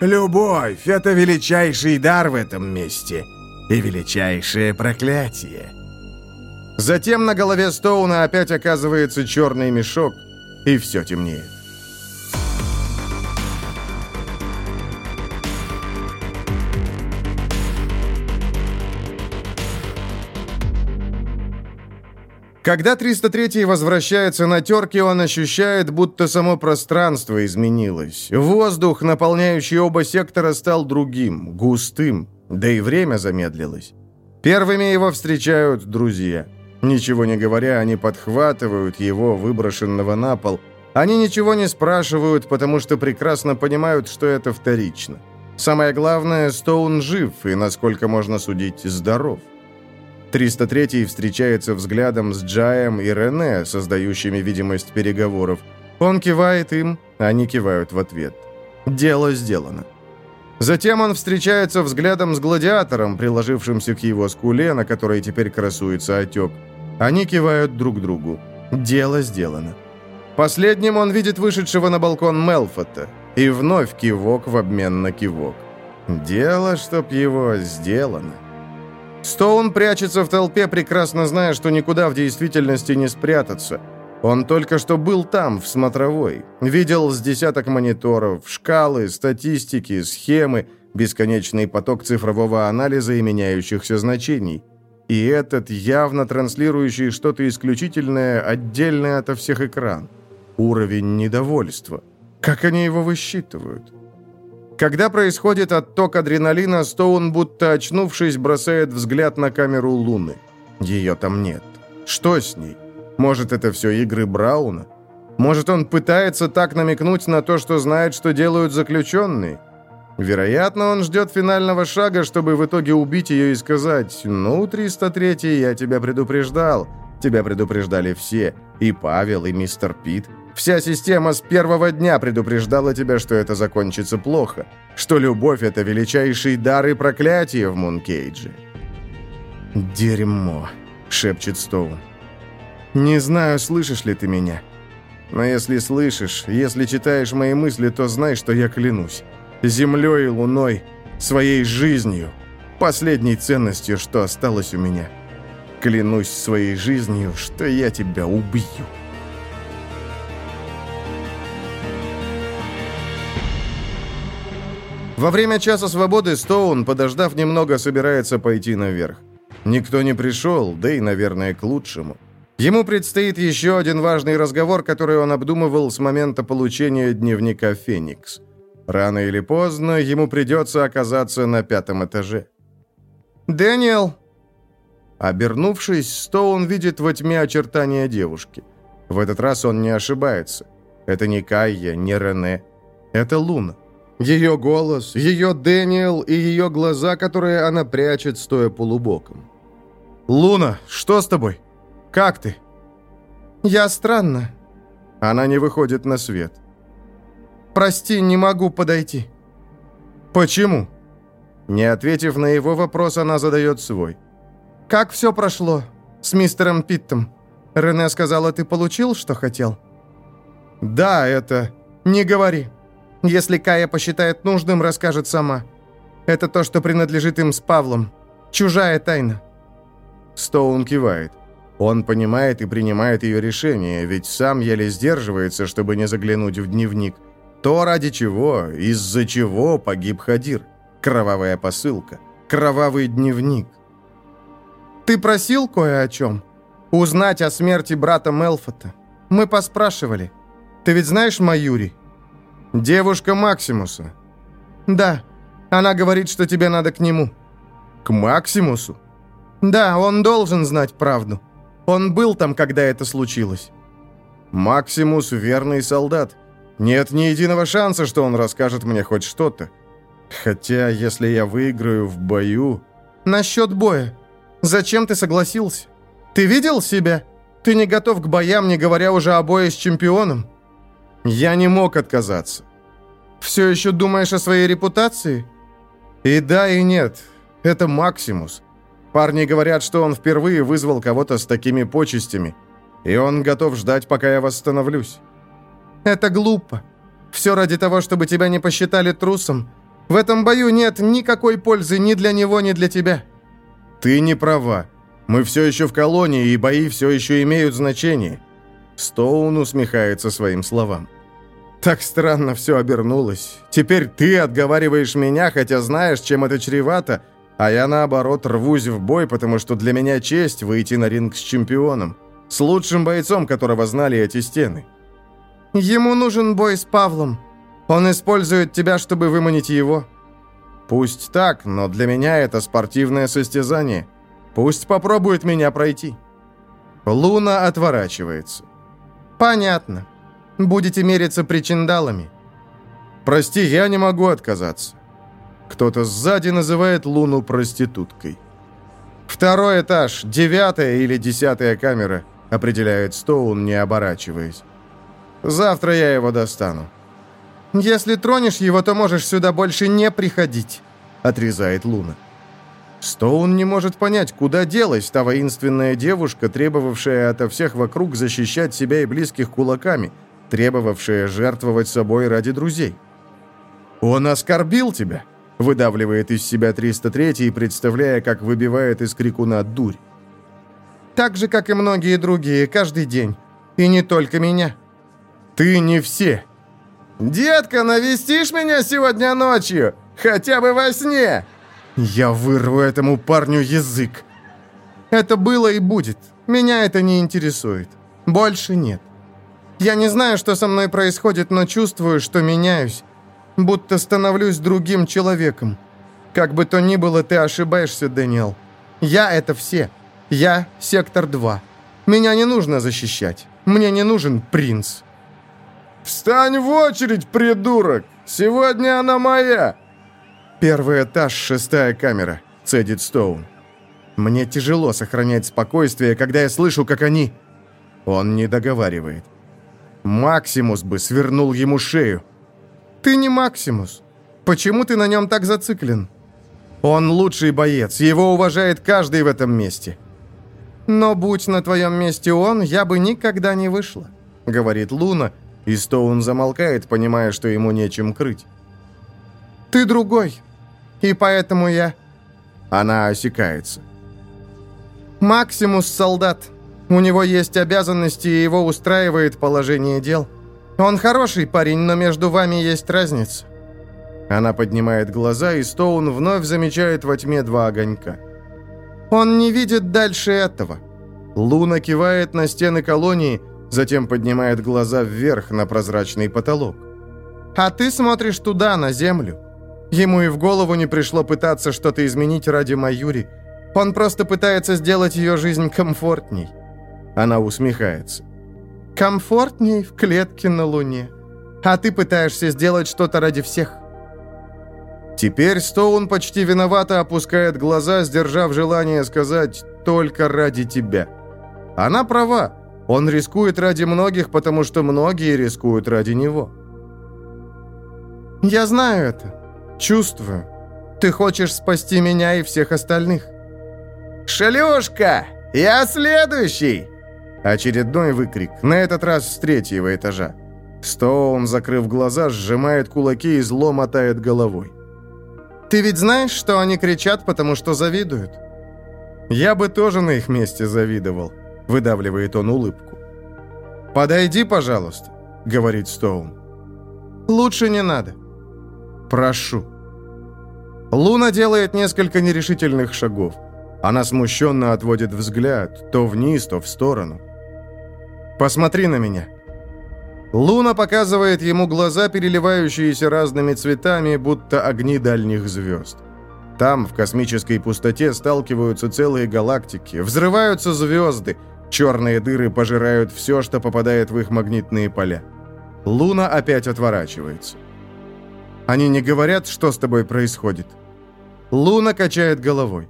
«Любовь — это величайший дар в этом месте и величайшее проклятие». Затем на голове Стоуна опять оказывается черный мешок, и все темнеет. Когда 303 возвращается на терки, он ощущает, будто само пространство изменилось. Воздух, наполняющий оба сектора, стал другим, густым, да и время замедлилось. Первыми его встречают друзья. Ничего не говоря, они подхватывают его, выброшенного на пол. Они ничего не спрашивают, потому что прекрасно понимают, что это вторично. Самое главное, Стоун жив и, насколько можно судить, здоров. 303 встречается взглядом с Джаем и Рене, создающими видимость переговоров. Он кивает им, они кивают в ответ. Дело сделано. Затем он встречается взглядом с гладиатором, приложившимся к его скуле, на которой теперь красуется отек. Они кивают друг другу. Дело сделано. Последним он видит вышедшего на балкон Мелфота. И вновь кивок в обмен на кивок. Дело, чтоб его сделано. Стоун прячется в толпе, прекрасно зная, что никуда в действительности не спрятаться. Он только что был там, в смотровой. Видел с десяток мониторов, шкалы, статистики, схемы, бесконечный поток цифрового анализа и меняющихся значений. И этот, явно транслирующий что-то исключительное, отдельное ото всех экран. Уровень недовольства. Как они его высчитывают? Когда происходит отток адреналина, Стоун, будто очнувшись, бросает взгляд на камеру Луны. Ее там нет. Что с ней? Может, это все игры Брауна? Может, он пытается так намекнуть на то, что знает, что делают заключенные? Вероятно, он ждет финального шага, чтобы в итоге убить ее и сказать «Ну, 303 я тебя предупреждал. Тебя предупреждали все. И Павел, и мистер Пит. Вся система с первого дня предупреждала тебя, что это закончится плохо. Что любовь — это величайший дар и проклятие в Мункейдже». «Дерьмо», — шепчет Стоун. «Не знаю, слышишь ли ты меня. Но если слышишь, если читаешь мои мысли, то знай, что я клянусь. Землей и луной, своей жизнью, последней ценностью, что осталось у меня. Клянусь своей жизнью, что я тебя убью». Во время часа свободы Стоун, подождав немного, собирается пойти наверх. Никто не пришел, да и, наверное, к лучшему. Ему предстоит еще один важный разговор, который он обдумывал с момента получения дневника «Феникс». Рано или поздно ему придется оказаться на пятом этаже. «Дэниел!» Обернувшись, Стоун видит во тьме очертания девушки. В этот раз он не ошибается. Это не Кайя, не Рене. Это Луна. Ее голос, ее Дэниел и ее глаза, которые она прячет, стоя полубоком. «Луна, что с тобой? Как ты?» «Я странно». Она не выходит на свет. «Прости, не могу подойти». «Почему?» Не ответив на его вопрос, она задает свой. «Как все прошло с мистером Питтом? Рене сказала, ты получил, что хотел?» «Да, это...» «Не говори». Если Кая посчитает нужным, расскажет сама. Это то, что принадлежит им с Павлом. Чужая тайна». Стоун кивает. Он понимает и принимает ее решение, ведь сам еле сдерживается, чтобы не заглянуть в дневник. То, ради чего, из-за чего погиб Хадир. Кровавая посылка. Кровавый дневник. «Ты просил кое о чем? Узнать о смерти брата Мелфота. Мы поспрашивали. Ты ведь знаешь Маюри?» «Девушка Максимуса». «Да. Она говорит, что тебе надо к нему». «К Максимусу?» «Да, он должен знать правду. Он был там, когда это случилось». «Максимус — верный солдат. Нет ни единого шанса, что он расскажет мне хоть что-то. Хотя, если я выиграю в бою...» «Насчет боя. Зачем ты согласился? Ты видел себя? Ты не готов к боям, не говоря уже о бое с чемпионом?» Я не мог отказаться. Все еще думаешь о своей репутации? И да, и нет. Это Максимус. Парни говорят, что он впервые вызвал кого-то с такими почестями. И он готов ждать, пока я восстановлюсь. Это глупо. Все ради того, чтобы тебя не посчитали трусом. В этом бою нет никакой пользы ни для него, ни для тебя. Ты не права. Мы все еще в колонии, и бои все еще имеют значение. Стоун усмехается своим словам. «Так странно все обернулось. Теперь ты отговариваешь меня, хотя знаешь, чем это чревато, а я, наоборот, рвусь в бой, потому что для меня честь выйти на ринг с чемпионом, с лучшим бойцом, которого знали эти стены». «Ему нужен бой с Павлом. Он использует тебя, чтобы выманить его». «Пусть так, но для меня это спортивное состязание. Пусть попробует меня пройти». Луна отворачивается. «Понятно. Будете мериться причиндалами». «Прости, я не могу отказаться». Кто-то сзади называет Луну проституткой. «Второй этаж, девятая или десятая камера», определяет Стоун, не оборачиваясь. «Завтра я его достану». «Если тронешь его, то можешь сюда больше не приходить», — отрезает Луна. Стоун не может понять, куда делась та воинственная девушка, требовавшая ото всех вокруг защищать себя и близких кулаками, требовавшая жертвовать собой ради друзей. «Он оскорбил тебя», — выдавливает из себя 303 представляя, как выбивает из крикуна дурь. «Так же, как и многие другие, каждый день. И не только меня». «Ты не все», «Детка, навестишь меня сегодня ночью? Хотя бы во сне?» «Я вырву этому парню язык!» «Это было и будет. Меня это не интересует. Больше нет. Я не знаю, что со мной происходит, но чувствую, что меняюсь. Будто становлюсь другим человеком. Как бы то ни было, ты ошибаешься, Дэниел. Я — это все. Я — сектор 2. Меня не нужно защищать. Мне не нужен принц». «Встань в очередь, придурок! Сегодня она моя!» «Первый этаж, шестая камера», — цедит Стоун. «Мне тяжело сохранять спокойствие, когда я слышу, как они...» Он не договаривает. Максимус бы свернул ему шею. «Ты не Максимус. Почему ты на нем так зациклен?» «Он лучший боец, его уважает каждый в этом месте». «Но будь на твоем месте он, я бы никогда не вышла», — говорит Луна, и Стоун замолкает, понимая, что ему нечем крыть. «Ты другой, и поэтому я...» Она осекается. «Максимус — солдат. У него есть обязанности, и его устраивает положение дел. Он хороший парень, но между вами есть разница». Она поднимает глаза, и Стоун вновь замечает во тьме два огонька. «Он не видит дальше этого». Луна кивает на стены колонии, затем поднимает глаза вверх на прозрачный потолок. «А ты смотришь туда, на землю. Ему и в голову не пришло пытаться что-то изменить ради Маюри. Он просто пытается сделать ее жизнь комфортней». Она усмехается. «Комфортней в клетке на Луне. А ты пытаешься сделать что-то ради всех». Теперь Стоун почти виновато опускает глаза, сдержав желание сказать «только ради тебя». Она права. Он рискует ради многих, потому что многие рискуют ради него. «Я знаю это. Чувствую. Ты хочешь спасти меня и всех остальных». «Шлюшка! Я следующий!» Очередной выкрик, на этот раз с третьего этажа. Стоун, закрыв глаза, сжимает кулаки и зло мотает головой. «Ты ведь знаешь, что они кричат, потому что завидуют?» «Я бы тоже на их месте завидовал», — выдавливает он улыбку. «Подойди, пожалуйста», — говорит Стоун. «Лучше не надо». «Прошу». Луна делает несколько нерешительных шагов. Она смущенно отводит взгляд, то вниз, то в сторону. «Посмотри на меня». Луна показывает ему глаза, переливающиеся разными цветами, будто огни дальних звезд. Там, в космической пустоте, сталкиваются целые галактики, взрываются звезды, черные дыры пожирают все, что попадает в их магнитные поля. Луна опять отворачивается. Они не говорят, что с тобой происходит. Луна качает головой.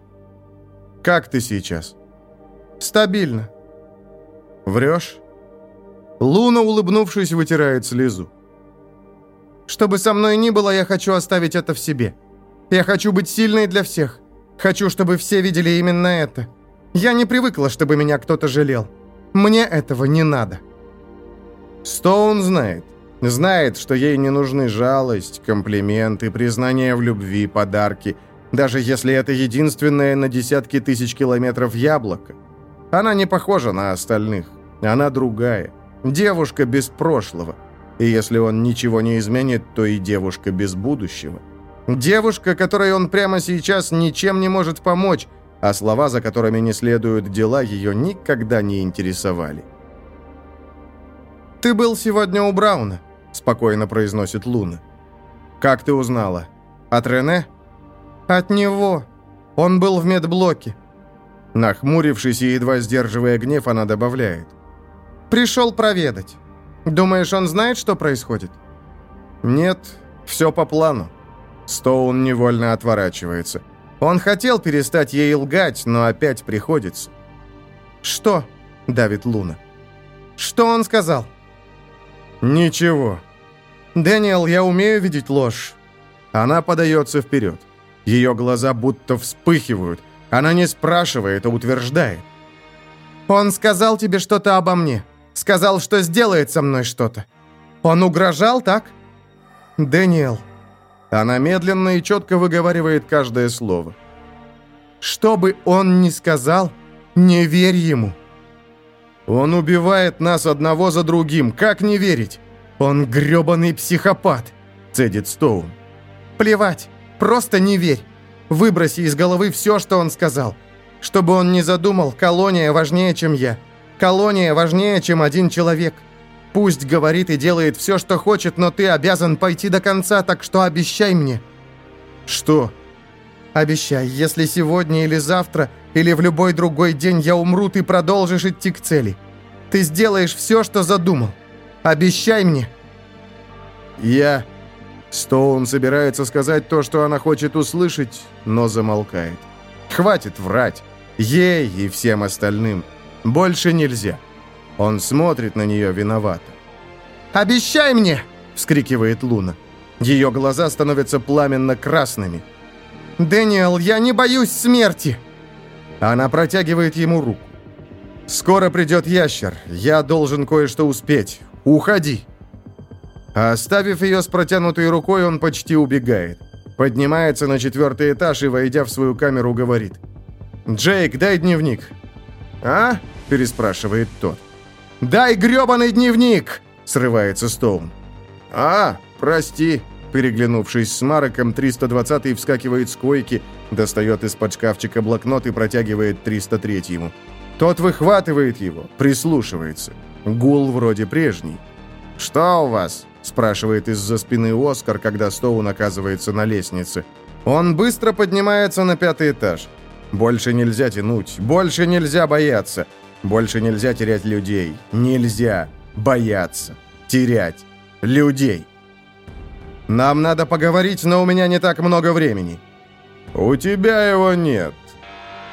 «Как ты сейчас?» «Стабильно». «Врешь?» Луна, улыбнувшись, вытирает слезу. «Что бы со мной ни было, я хочу оставить это в себе. Я хочу быть сильной для всех. Хочу, чтобы все видели именно это. Я не привыкла, чтобы меня кто-то жалел. Мне этого не надо». Стоун знает. Знает, что ей не нужны жалость, комплименты, признание в любви, подарки, даже если это единственное на десятки тысяч километров яблоко. Она не похожа на остальных. Она другая. Девушка без прошлого. И если он ничего не изменит, то и девушка без будущего. Девушка, которой он прямо сейчас ничем не может помочь, а слова, за которыми не следуют дела, ее никогда не интересовали. «Ты был сегодня у Брауна», — спокойно произносит Луна. «Как ты узнала? От Рене?» «От него. Он был в медблоке». Нахмурившись и едва сдерживая гнев, она добавляет. «Пришел проведать. Думаешь, он знает, что происходит?» «Нет, все по плану». Стоун невольно отворачивается. Он хотел перестать ей лгать, но опять приходится. «Что?» — давит Луна. «Что он сказал?» «Ничего». «Дэниел, я умею видеть ложь». Она подается вперед. Ее глаза будто вспыхивают. Она не спрашивает, а утверждает. «Он сказал тебе что-то обо мне. Сказал, что сделает со мной что-то. Он угрожал, так?» «Дэниел». Она медленно и четко выговаривает каждое слово. «Что бы он ни сказал, не верь ему». «Он убивает нас одного за другим. Как не верить?» «Он грёбаный психопат», — цедит Стоун. «Плевать. Просто не верь. Выброси из головы все, что он сказал. Чтобы он не задумал, колония важнее, чем я. Колония важнее, чем один человек. Пусть говорит и делает все, что хочет, но ты обязан пойти до конца, так что обещай мне». «Что?» «Обещай, если сегодня или завтра, или в любой другой день я умру, ты продолжишь идти к цели. Ты сделаешь все, что задумал. Обещай мне!» «Я...» Стоун собирается сказать то, что она хочет услышать, но замолкает. «Хватит врать. Ей и всем остальным. Больше нельзя». Он смотрит на нее виновато. «Обещай мне!» — вскрикивает Луна. Ее глаза становятся пламенно-красными. «Дэниел, я не боюсь смерти!» Она протягивает ему руку. «Скоро придет ящер. Я должен кое-что успеть. Уходи!» Оставив ее с протянутой рукой, он почти убегает. Поднимается на четвертый этаж и, войдя в свою камеру, говорит. «Джейк, дай дневник». «А?» – переспрашивает тот. «Дай грёбаный дневник!» – срывается Стоун. «А, прости», Переглянувшись с Мароком, 320-й вскакивает с койки, достает из-под шкафчика блокнот и протягивает 303-ему. Тот выхватывает его, прислушивается. Гул вроде прежний. «Что у вас?» – спрашивает из-за спины Оскар, когда Стоун оказывается на лестнице. Он быстро поднимается на пятый этаж. Больше нельзя тянуть, больше нельзя бояться, больше нельзя терять людей. Нельзя бояться, терять людей. Нам надо поговорить, но у меня не так много времени. У тебя его нет.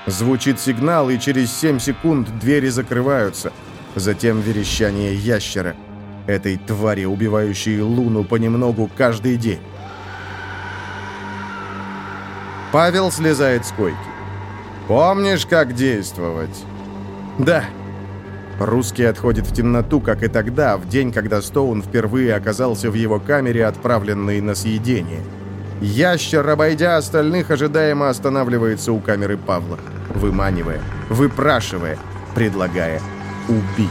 Звучит сигнал, и через 7 секунд двери закрываются. Затем верещание ящера – этой твари, убивающей Луну понемногу каждый день. Павел слезает с койки. «Помнишь, как действовать?» «Да». Русский отходит в темноту, как и тогда, в день, когда Стоун впервые оказался в его камере, отправленный на съедение. Ящер, обойдя остальных, ожидаемо останавливается у камеры Павла, выманивая, выпрашивая, предлагая убить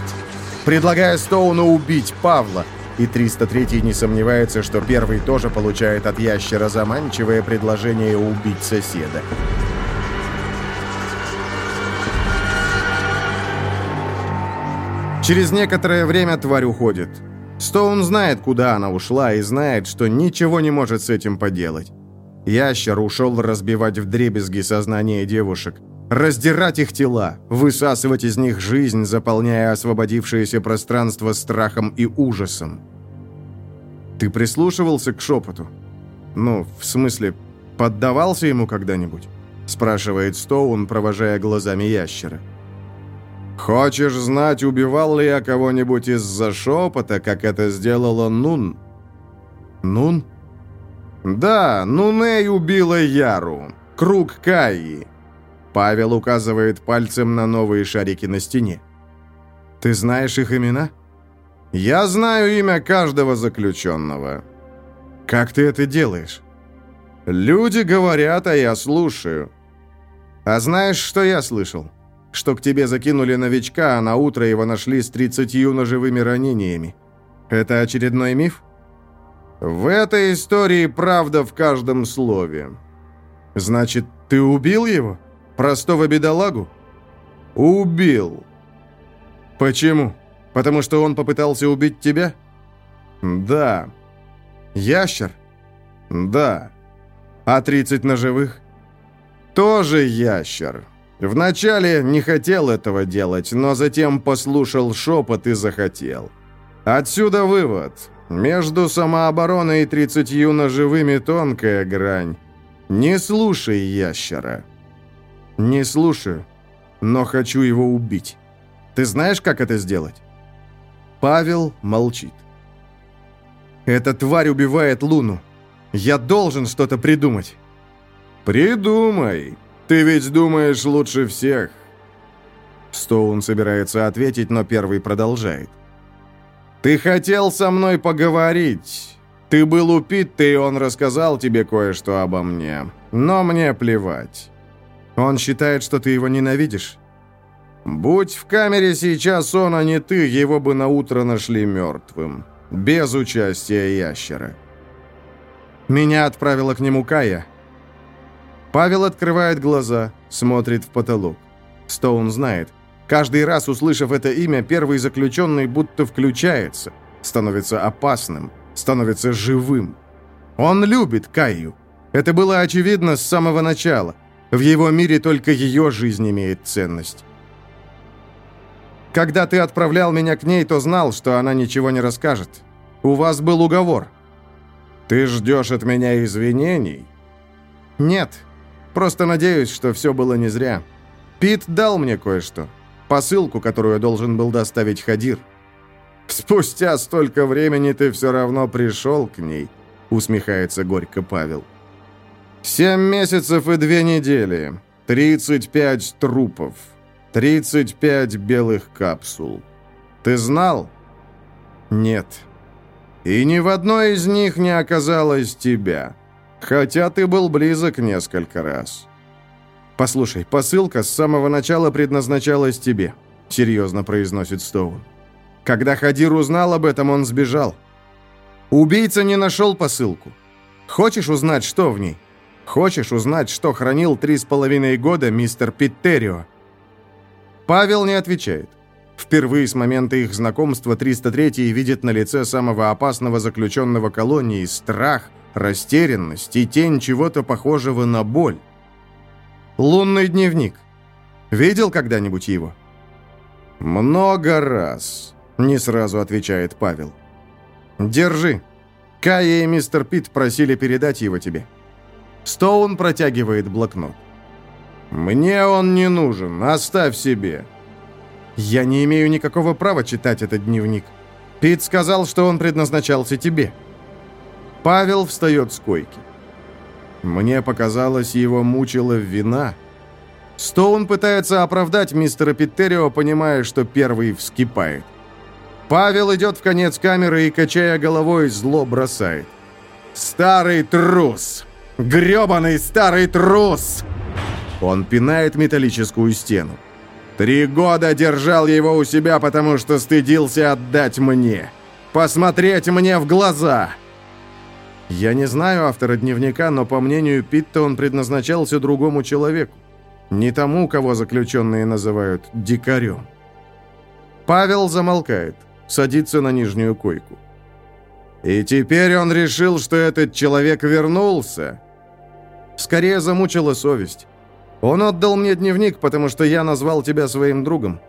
предлагая Стоуну убить Павла. И 303 не сомневается, что первый тоже получает от ящера заманчивое предложение убить соседа. Через некоторое время тварь уходит. Стоун знает, куда она ушла, и знает, что ничего не может с этим поделать. Ящер ушел разбивать вдребезги сознание девушек раздирать их тела, высасывать из них жизнь, заполняя освободившееся пространство страхом и ужасом. Ты прислушивался к шепоту? Ну, в смысле, поддавался ему когда-нибудь? Спрашивает Стоун, провожая глазами ящера. «Хочешь знать, убивал ли я кого-нибудь из-за шепота, как это сделала Нун?» «Нун?» «Да, Нуней убила Яру. Круг Каи. Павел указывает пальцем на новые шарики на стене. «Ты знаешь их имена?» «Я знаю имя каждого заключенного». «Как ты это делаешь?» «Люди говорят, а я слушаю». «А знаешь, что я слышал?» «Что к тебе закинули новичка, а на утро его нашли с тридцатью ножевыми ранениями. Это очередной миф?» «В этой истории правда в каждом слове». «Значит, ты убил его?» Простого бедолагу? Убил. Почему? Потому что он попытался убить тебя? Да. Ящер? Да. А 30 ножевых? Тоже ящер. Вначале не хотел этого делать, но затем послушал шепот и захотел. Отсюда вывод. Между самообороной и тридцатью ножевыми тонкая грань. Не слушай ящера. «Не слушаю, но хочу его убить. Ты знаешь, как это сделать?» Павел молчит. Эта тварь убивает Луну. Я должен что-то придумать. Придумай. Ты ведь думаешь лучше всех. Стоун собирается ответить, но первый продолжает. Ты хотел со мной поговорить. Ты был у Питта, и он рассказал тебе кое-что обо мне. Но мне плевать. Он считает, что ты его ненавидишь. Будь в камере сейчас он, а не ты, его бы на утро нашли мертвым. Без участия ящера. Меня отправила к нему Кая. Павел открывает глаза, смотрит в потолок. Стоун знает. Каждый раз, услышав это имя, первый заключенный будто включается, становится опасным, становится живым. Он любит Каю. Это было очевидно с самого начала. В его мире только ее жизнь имеет ценность. Когда ты отправлял меня к ней, то знал, что она ничего не расскажет. У вас был уговор. Ты ждешь от меня извинений? Нет. Просто надеюсь, что все было не зря. Пит дал мне кое-что. Посылку, которую должен был доставить Хадир. «Спустя столько времени ты все равно пришел к ней», — усмехается горько Павел. «Семь месяцев и две недели. Тридцать пять трупов. Тридцать пять белых капсул. Ты знал?» «Нет». «И ни в одной из них не оказалось тебя, хотя ты был близок несколько раз». «Послушай, посылка с самого начала предназначалась тебе», — серьезно произносит Стоун. «Когда Хадир узнал об этом, он сбежал. Убийца не нашел посылку. Хочешь узнать, что в ней? Хочешь узнать, что хранил три с половиной года мистер Питтерио?» Павел не отвечает. Впервые с момента их знакомства 303 видит на лице самого опасного заключенного колонии страх, растерянность и тень чего-то похожего на боль. Лунный дневник. Видел когда-нибудь его? Много раз, не сразу отвечает Павел. Держи. Кая и мистер Пит просили передать его тебе. Стоун протягивает блокнот. Мне он не нужен, оставь себе. Я не имею никакого права читать этот дневник. Пит сказал, что он предназначался тебе. Павел встает с койки. Мне показалось, его мучила вина. Стоун пытается оправдать мистера Питтерио, понимая, что первый вскипает. Павел идет в конец камеры и, качая головой, зло бросает. «Старый трус! грёбаный старый трус!» Он пинает металлическую стену. «Три года держал его у себя, потому что стыдился отдать мне. Посмотреть мне в глаза!» Я не знаю автора дневника, но по мнению Питта он предназначался другому человеку. Не тому, кого заключенные называют дикарем. Павел замолкает, садится на нижнюю койку. И теперь он решил, что этот человек вернулся. Скорее замучила совесть. Он отдал мне дневник, потому что я назвал тебя своим другом.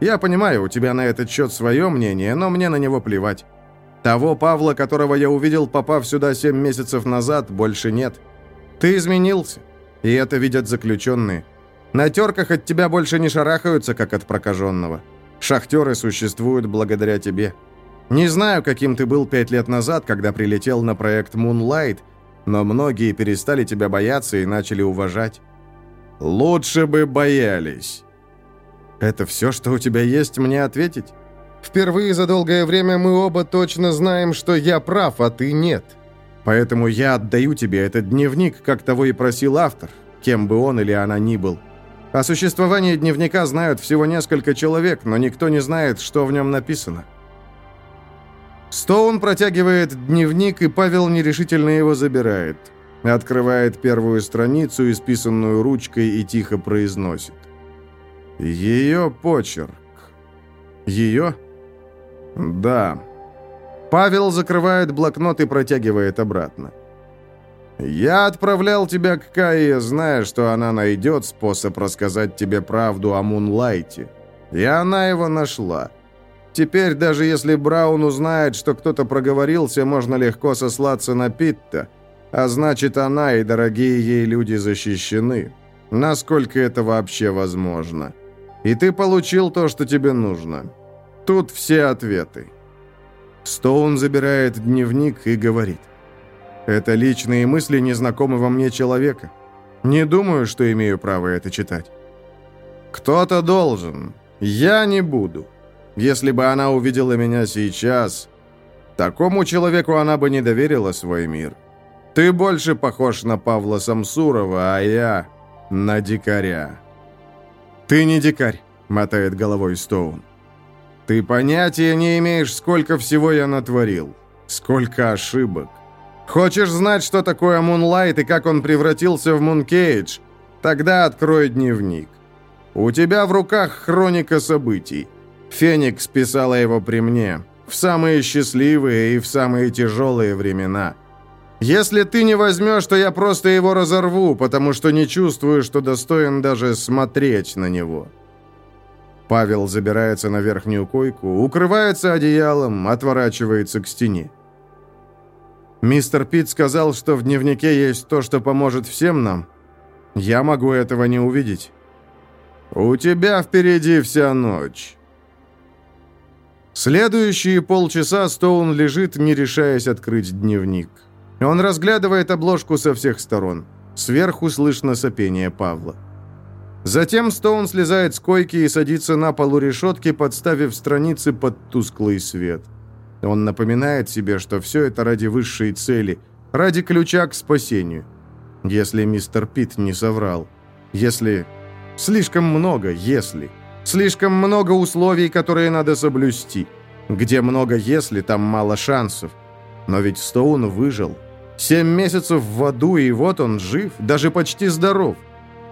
Я понимаю, у тебя на этот счет свое мнение, но мне на него плевать. Того Павла, которого я увидел, попав сюда семь месяцев назад, больше нет. Ты изменился, и это видят заключенные. На терках от тебя больше не шарахаются, как от прокаженного. Шахтеры существуют благодаря тебе. Не знаю, каким ты был пять лет назад, когда прилетел на проект Moonlight, но многие перестали тебя бояться и начали уважать. Лучше бы боялись. Это все, что у тебя есть мне ответить? Впервые за долгое время мы оба точно знаем, что я прав, а ты нет. Поэтому я отдаю тебе этот дневник, как того и просил автор, кем бы он или она ни был. О существовании дневника знают всего несколько человек, но никто не знает, что в нем написано. Стоун протягивает дневник, и Павел нерешительно его забирает. Открывает первую страницу, исписанную ручкой, и тихо произносит. Ее почерк. Ее? «Да». Павел закрывает блокнот и протягивает обратно. «Я отправлял тебя к Кае, зная, что она найдет способ рассказать тебе правду о Мунлайте. И она его нашла. Теперь, даже если Браун узнает, что кто-то проговорился, можно легко сослаться на Питта, а значит, она и дорогие ей люди защищены. Насколько это вообще возможно. И ты получил то, что тебе нужно. Тут все ответы. Стоун забирает дневник и говорит. «Это личные мысли незнакомого мне человека. Не думаю, что имею право это читать». «Кто-то должен. Я не буду. Если бы она увидела меня сейчас, такому человеку она бы не доверила свой мир. Ты больше похож на Павла Самсурова, а я на дикаря». «Ты не дикарь», — мотает головой Стоун. «Ты понятия не имеешь, сколько всего я натворил. Сколько ошибок. Хочешь знать, что такое Мунлайт и как он превратился в Мункейдж? Тогда открой дневник. У тебя в руках хроника событий. Феникс писала его при мне. В самые счастливые и в самые тяжелые времена. Если ты не возьмешь, то я просто его разорву, потому что не чувствую, что достоин даже смотреть на него». Павел забирается на верхнюю койку, укрывается одеялом, отворачивается к стене. Мистер Пит сказал, что в дневнике есть то, что поможет всем нам. Я могу этого не увидеть. У тебя впереди вся ночь. Следующие полчаса Стоун лежит, не решаясь открыть дневник. Он разглядывает обложку со всех сторон. Сверху слышно сопение Павла. Затем Стоун слезает с койки и садится на полу решетки, подставив страницы под тусклый свет. Он напоминает себе, что все это ради высшей цели, ради ключа к спасению. Если мистер Пит не соврал. Если... Слишком много «если». Слишком много условий, которые надо соблюсти. Где много «если», там мало шансов. Но ведь Стоун выжил. Семь месяцев в аду, и вот он жив, даже почти здоров.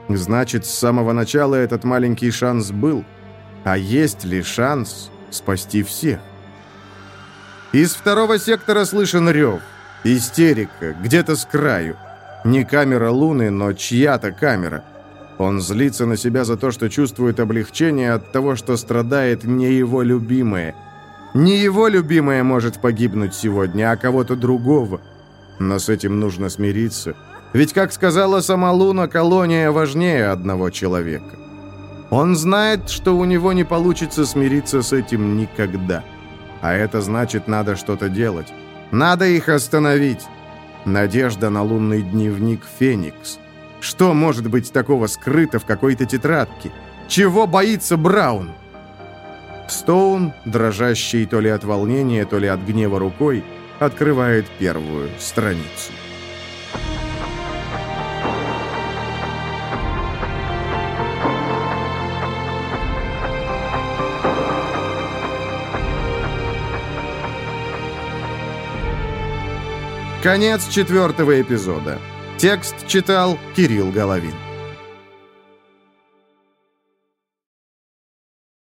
Значит, с самого начала этот маленький шанс был. А есть ли шанс спасти всех? Из второго сектора слышен рев. Истерика, где-то с краю. Не камера Луны, но чья-то камера. Он злится на себя за то, что чувствует облегчение от того, что страдает не его любимая. Не его любимая может погибнуть сегодня, а кого-то другого. Но с этим нужно смириться. Ведь, как сказала сама Луна, колония важнее одного человека. Он знает, что у него не получится смириться с этим никогда. А это значит, надо что-то делать. Надо их остановить. Надежда на лунный дневник «Феникс». Что может быть такого скрыто в какой-то тетрадке? Чего боится Браун? Стоун, дрожащий то ли от волнения, то ли от гнева рукой, открывает первую страницу. Конец четвертого эпизода. Текст читал Кирилл Головин.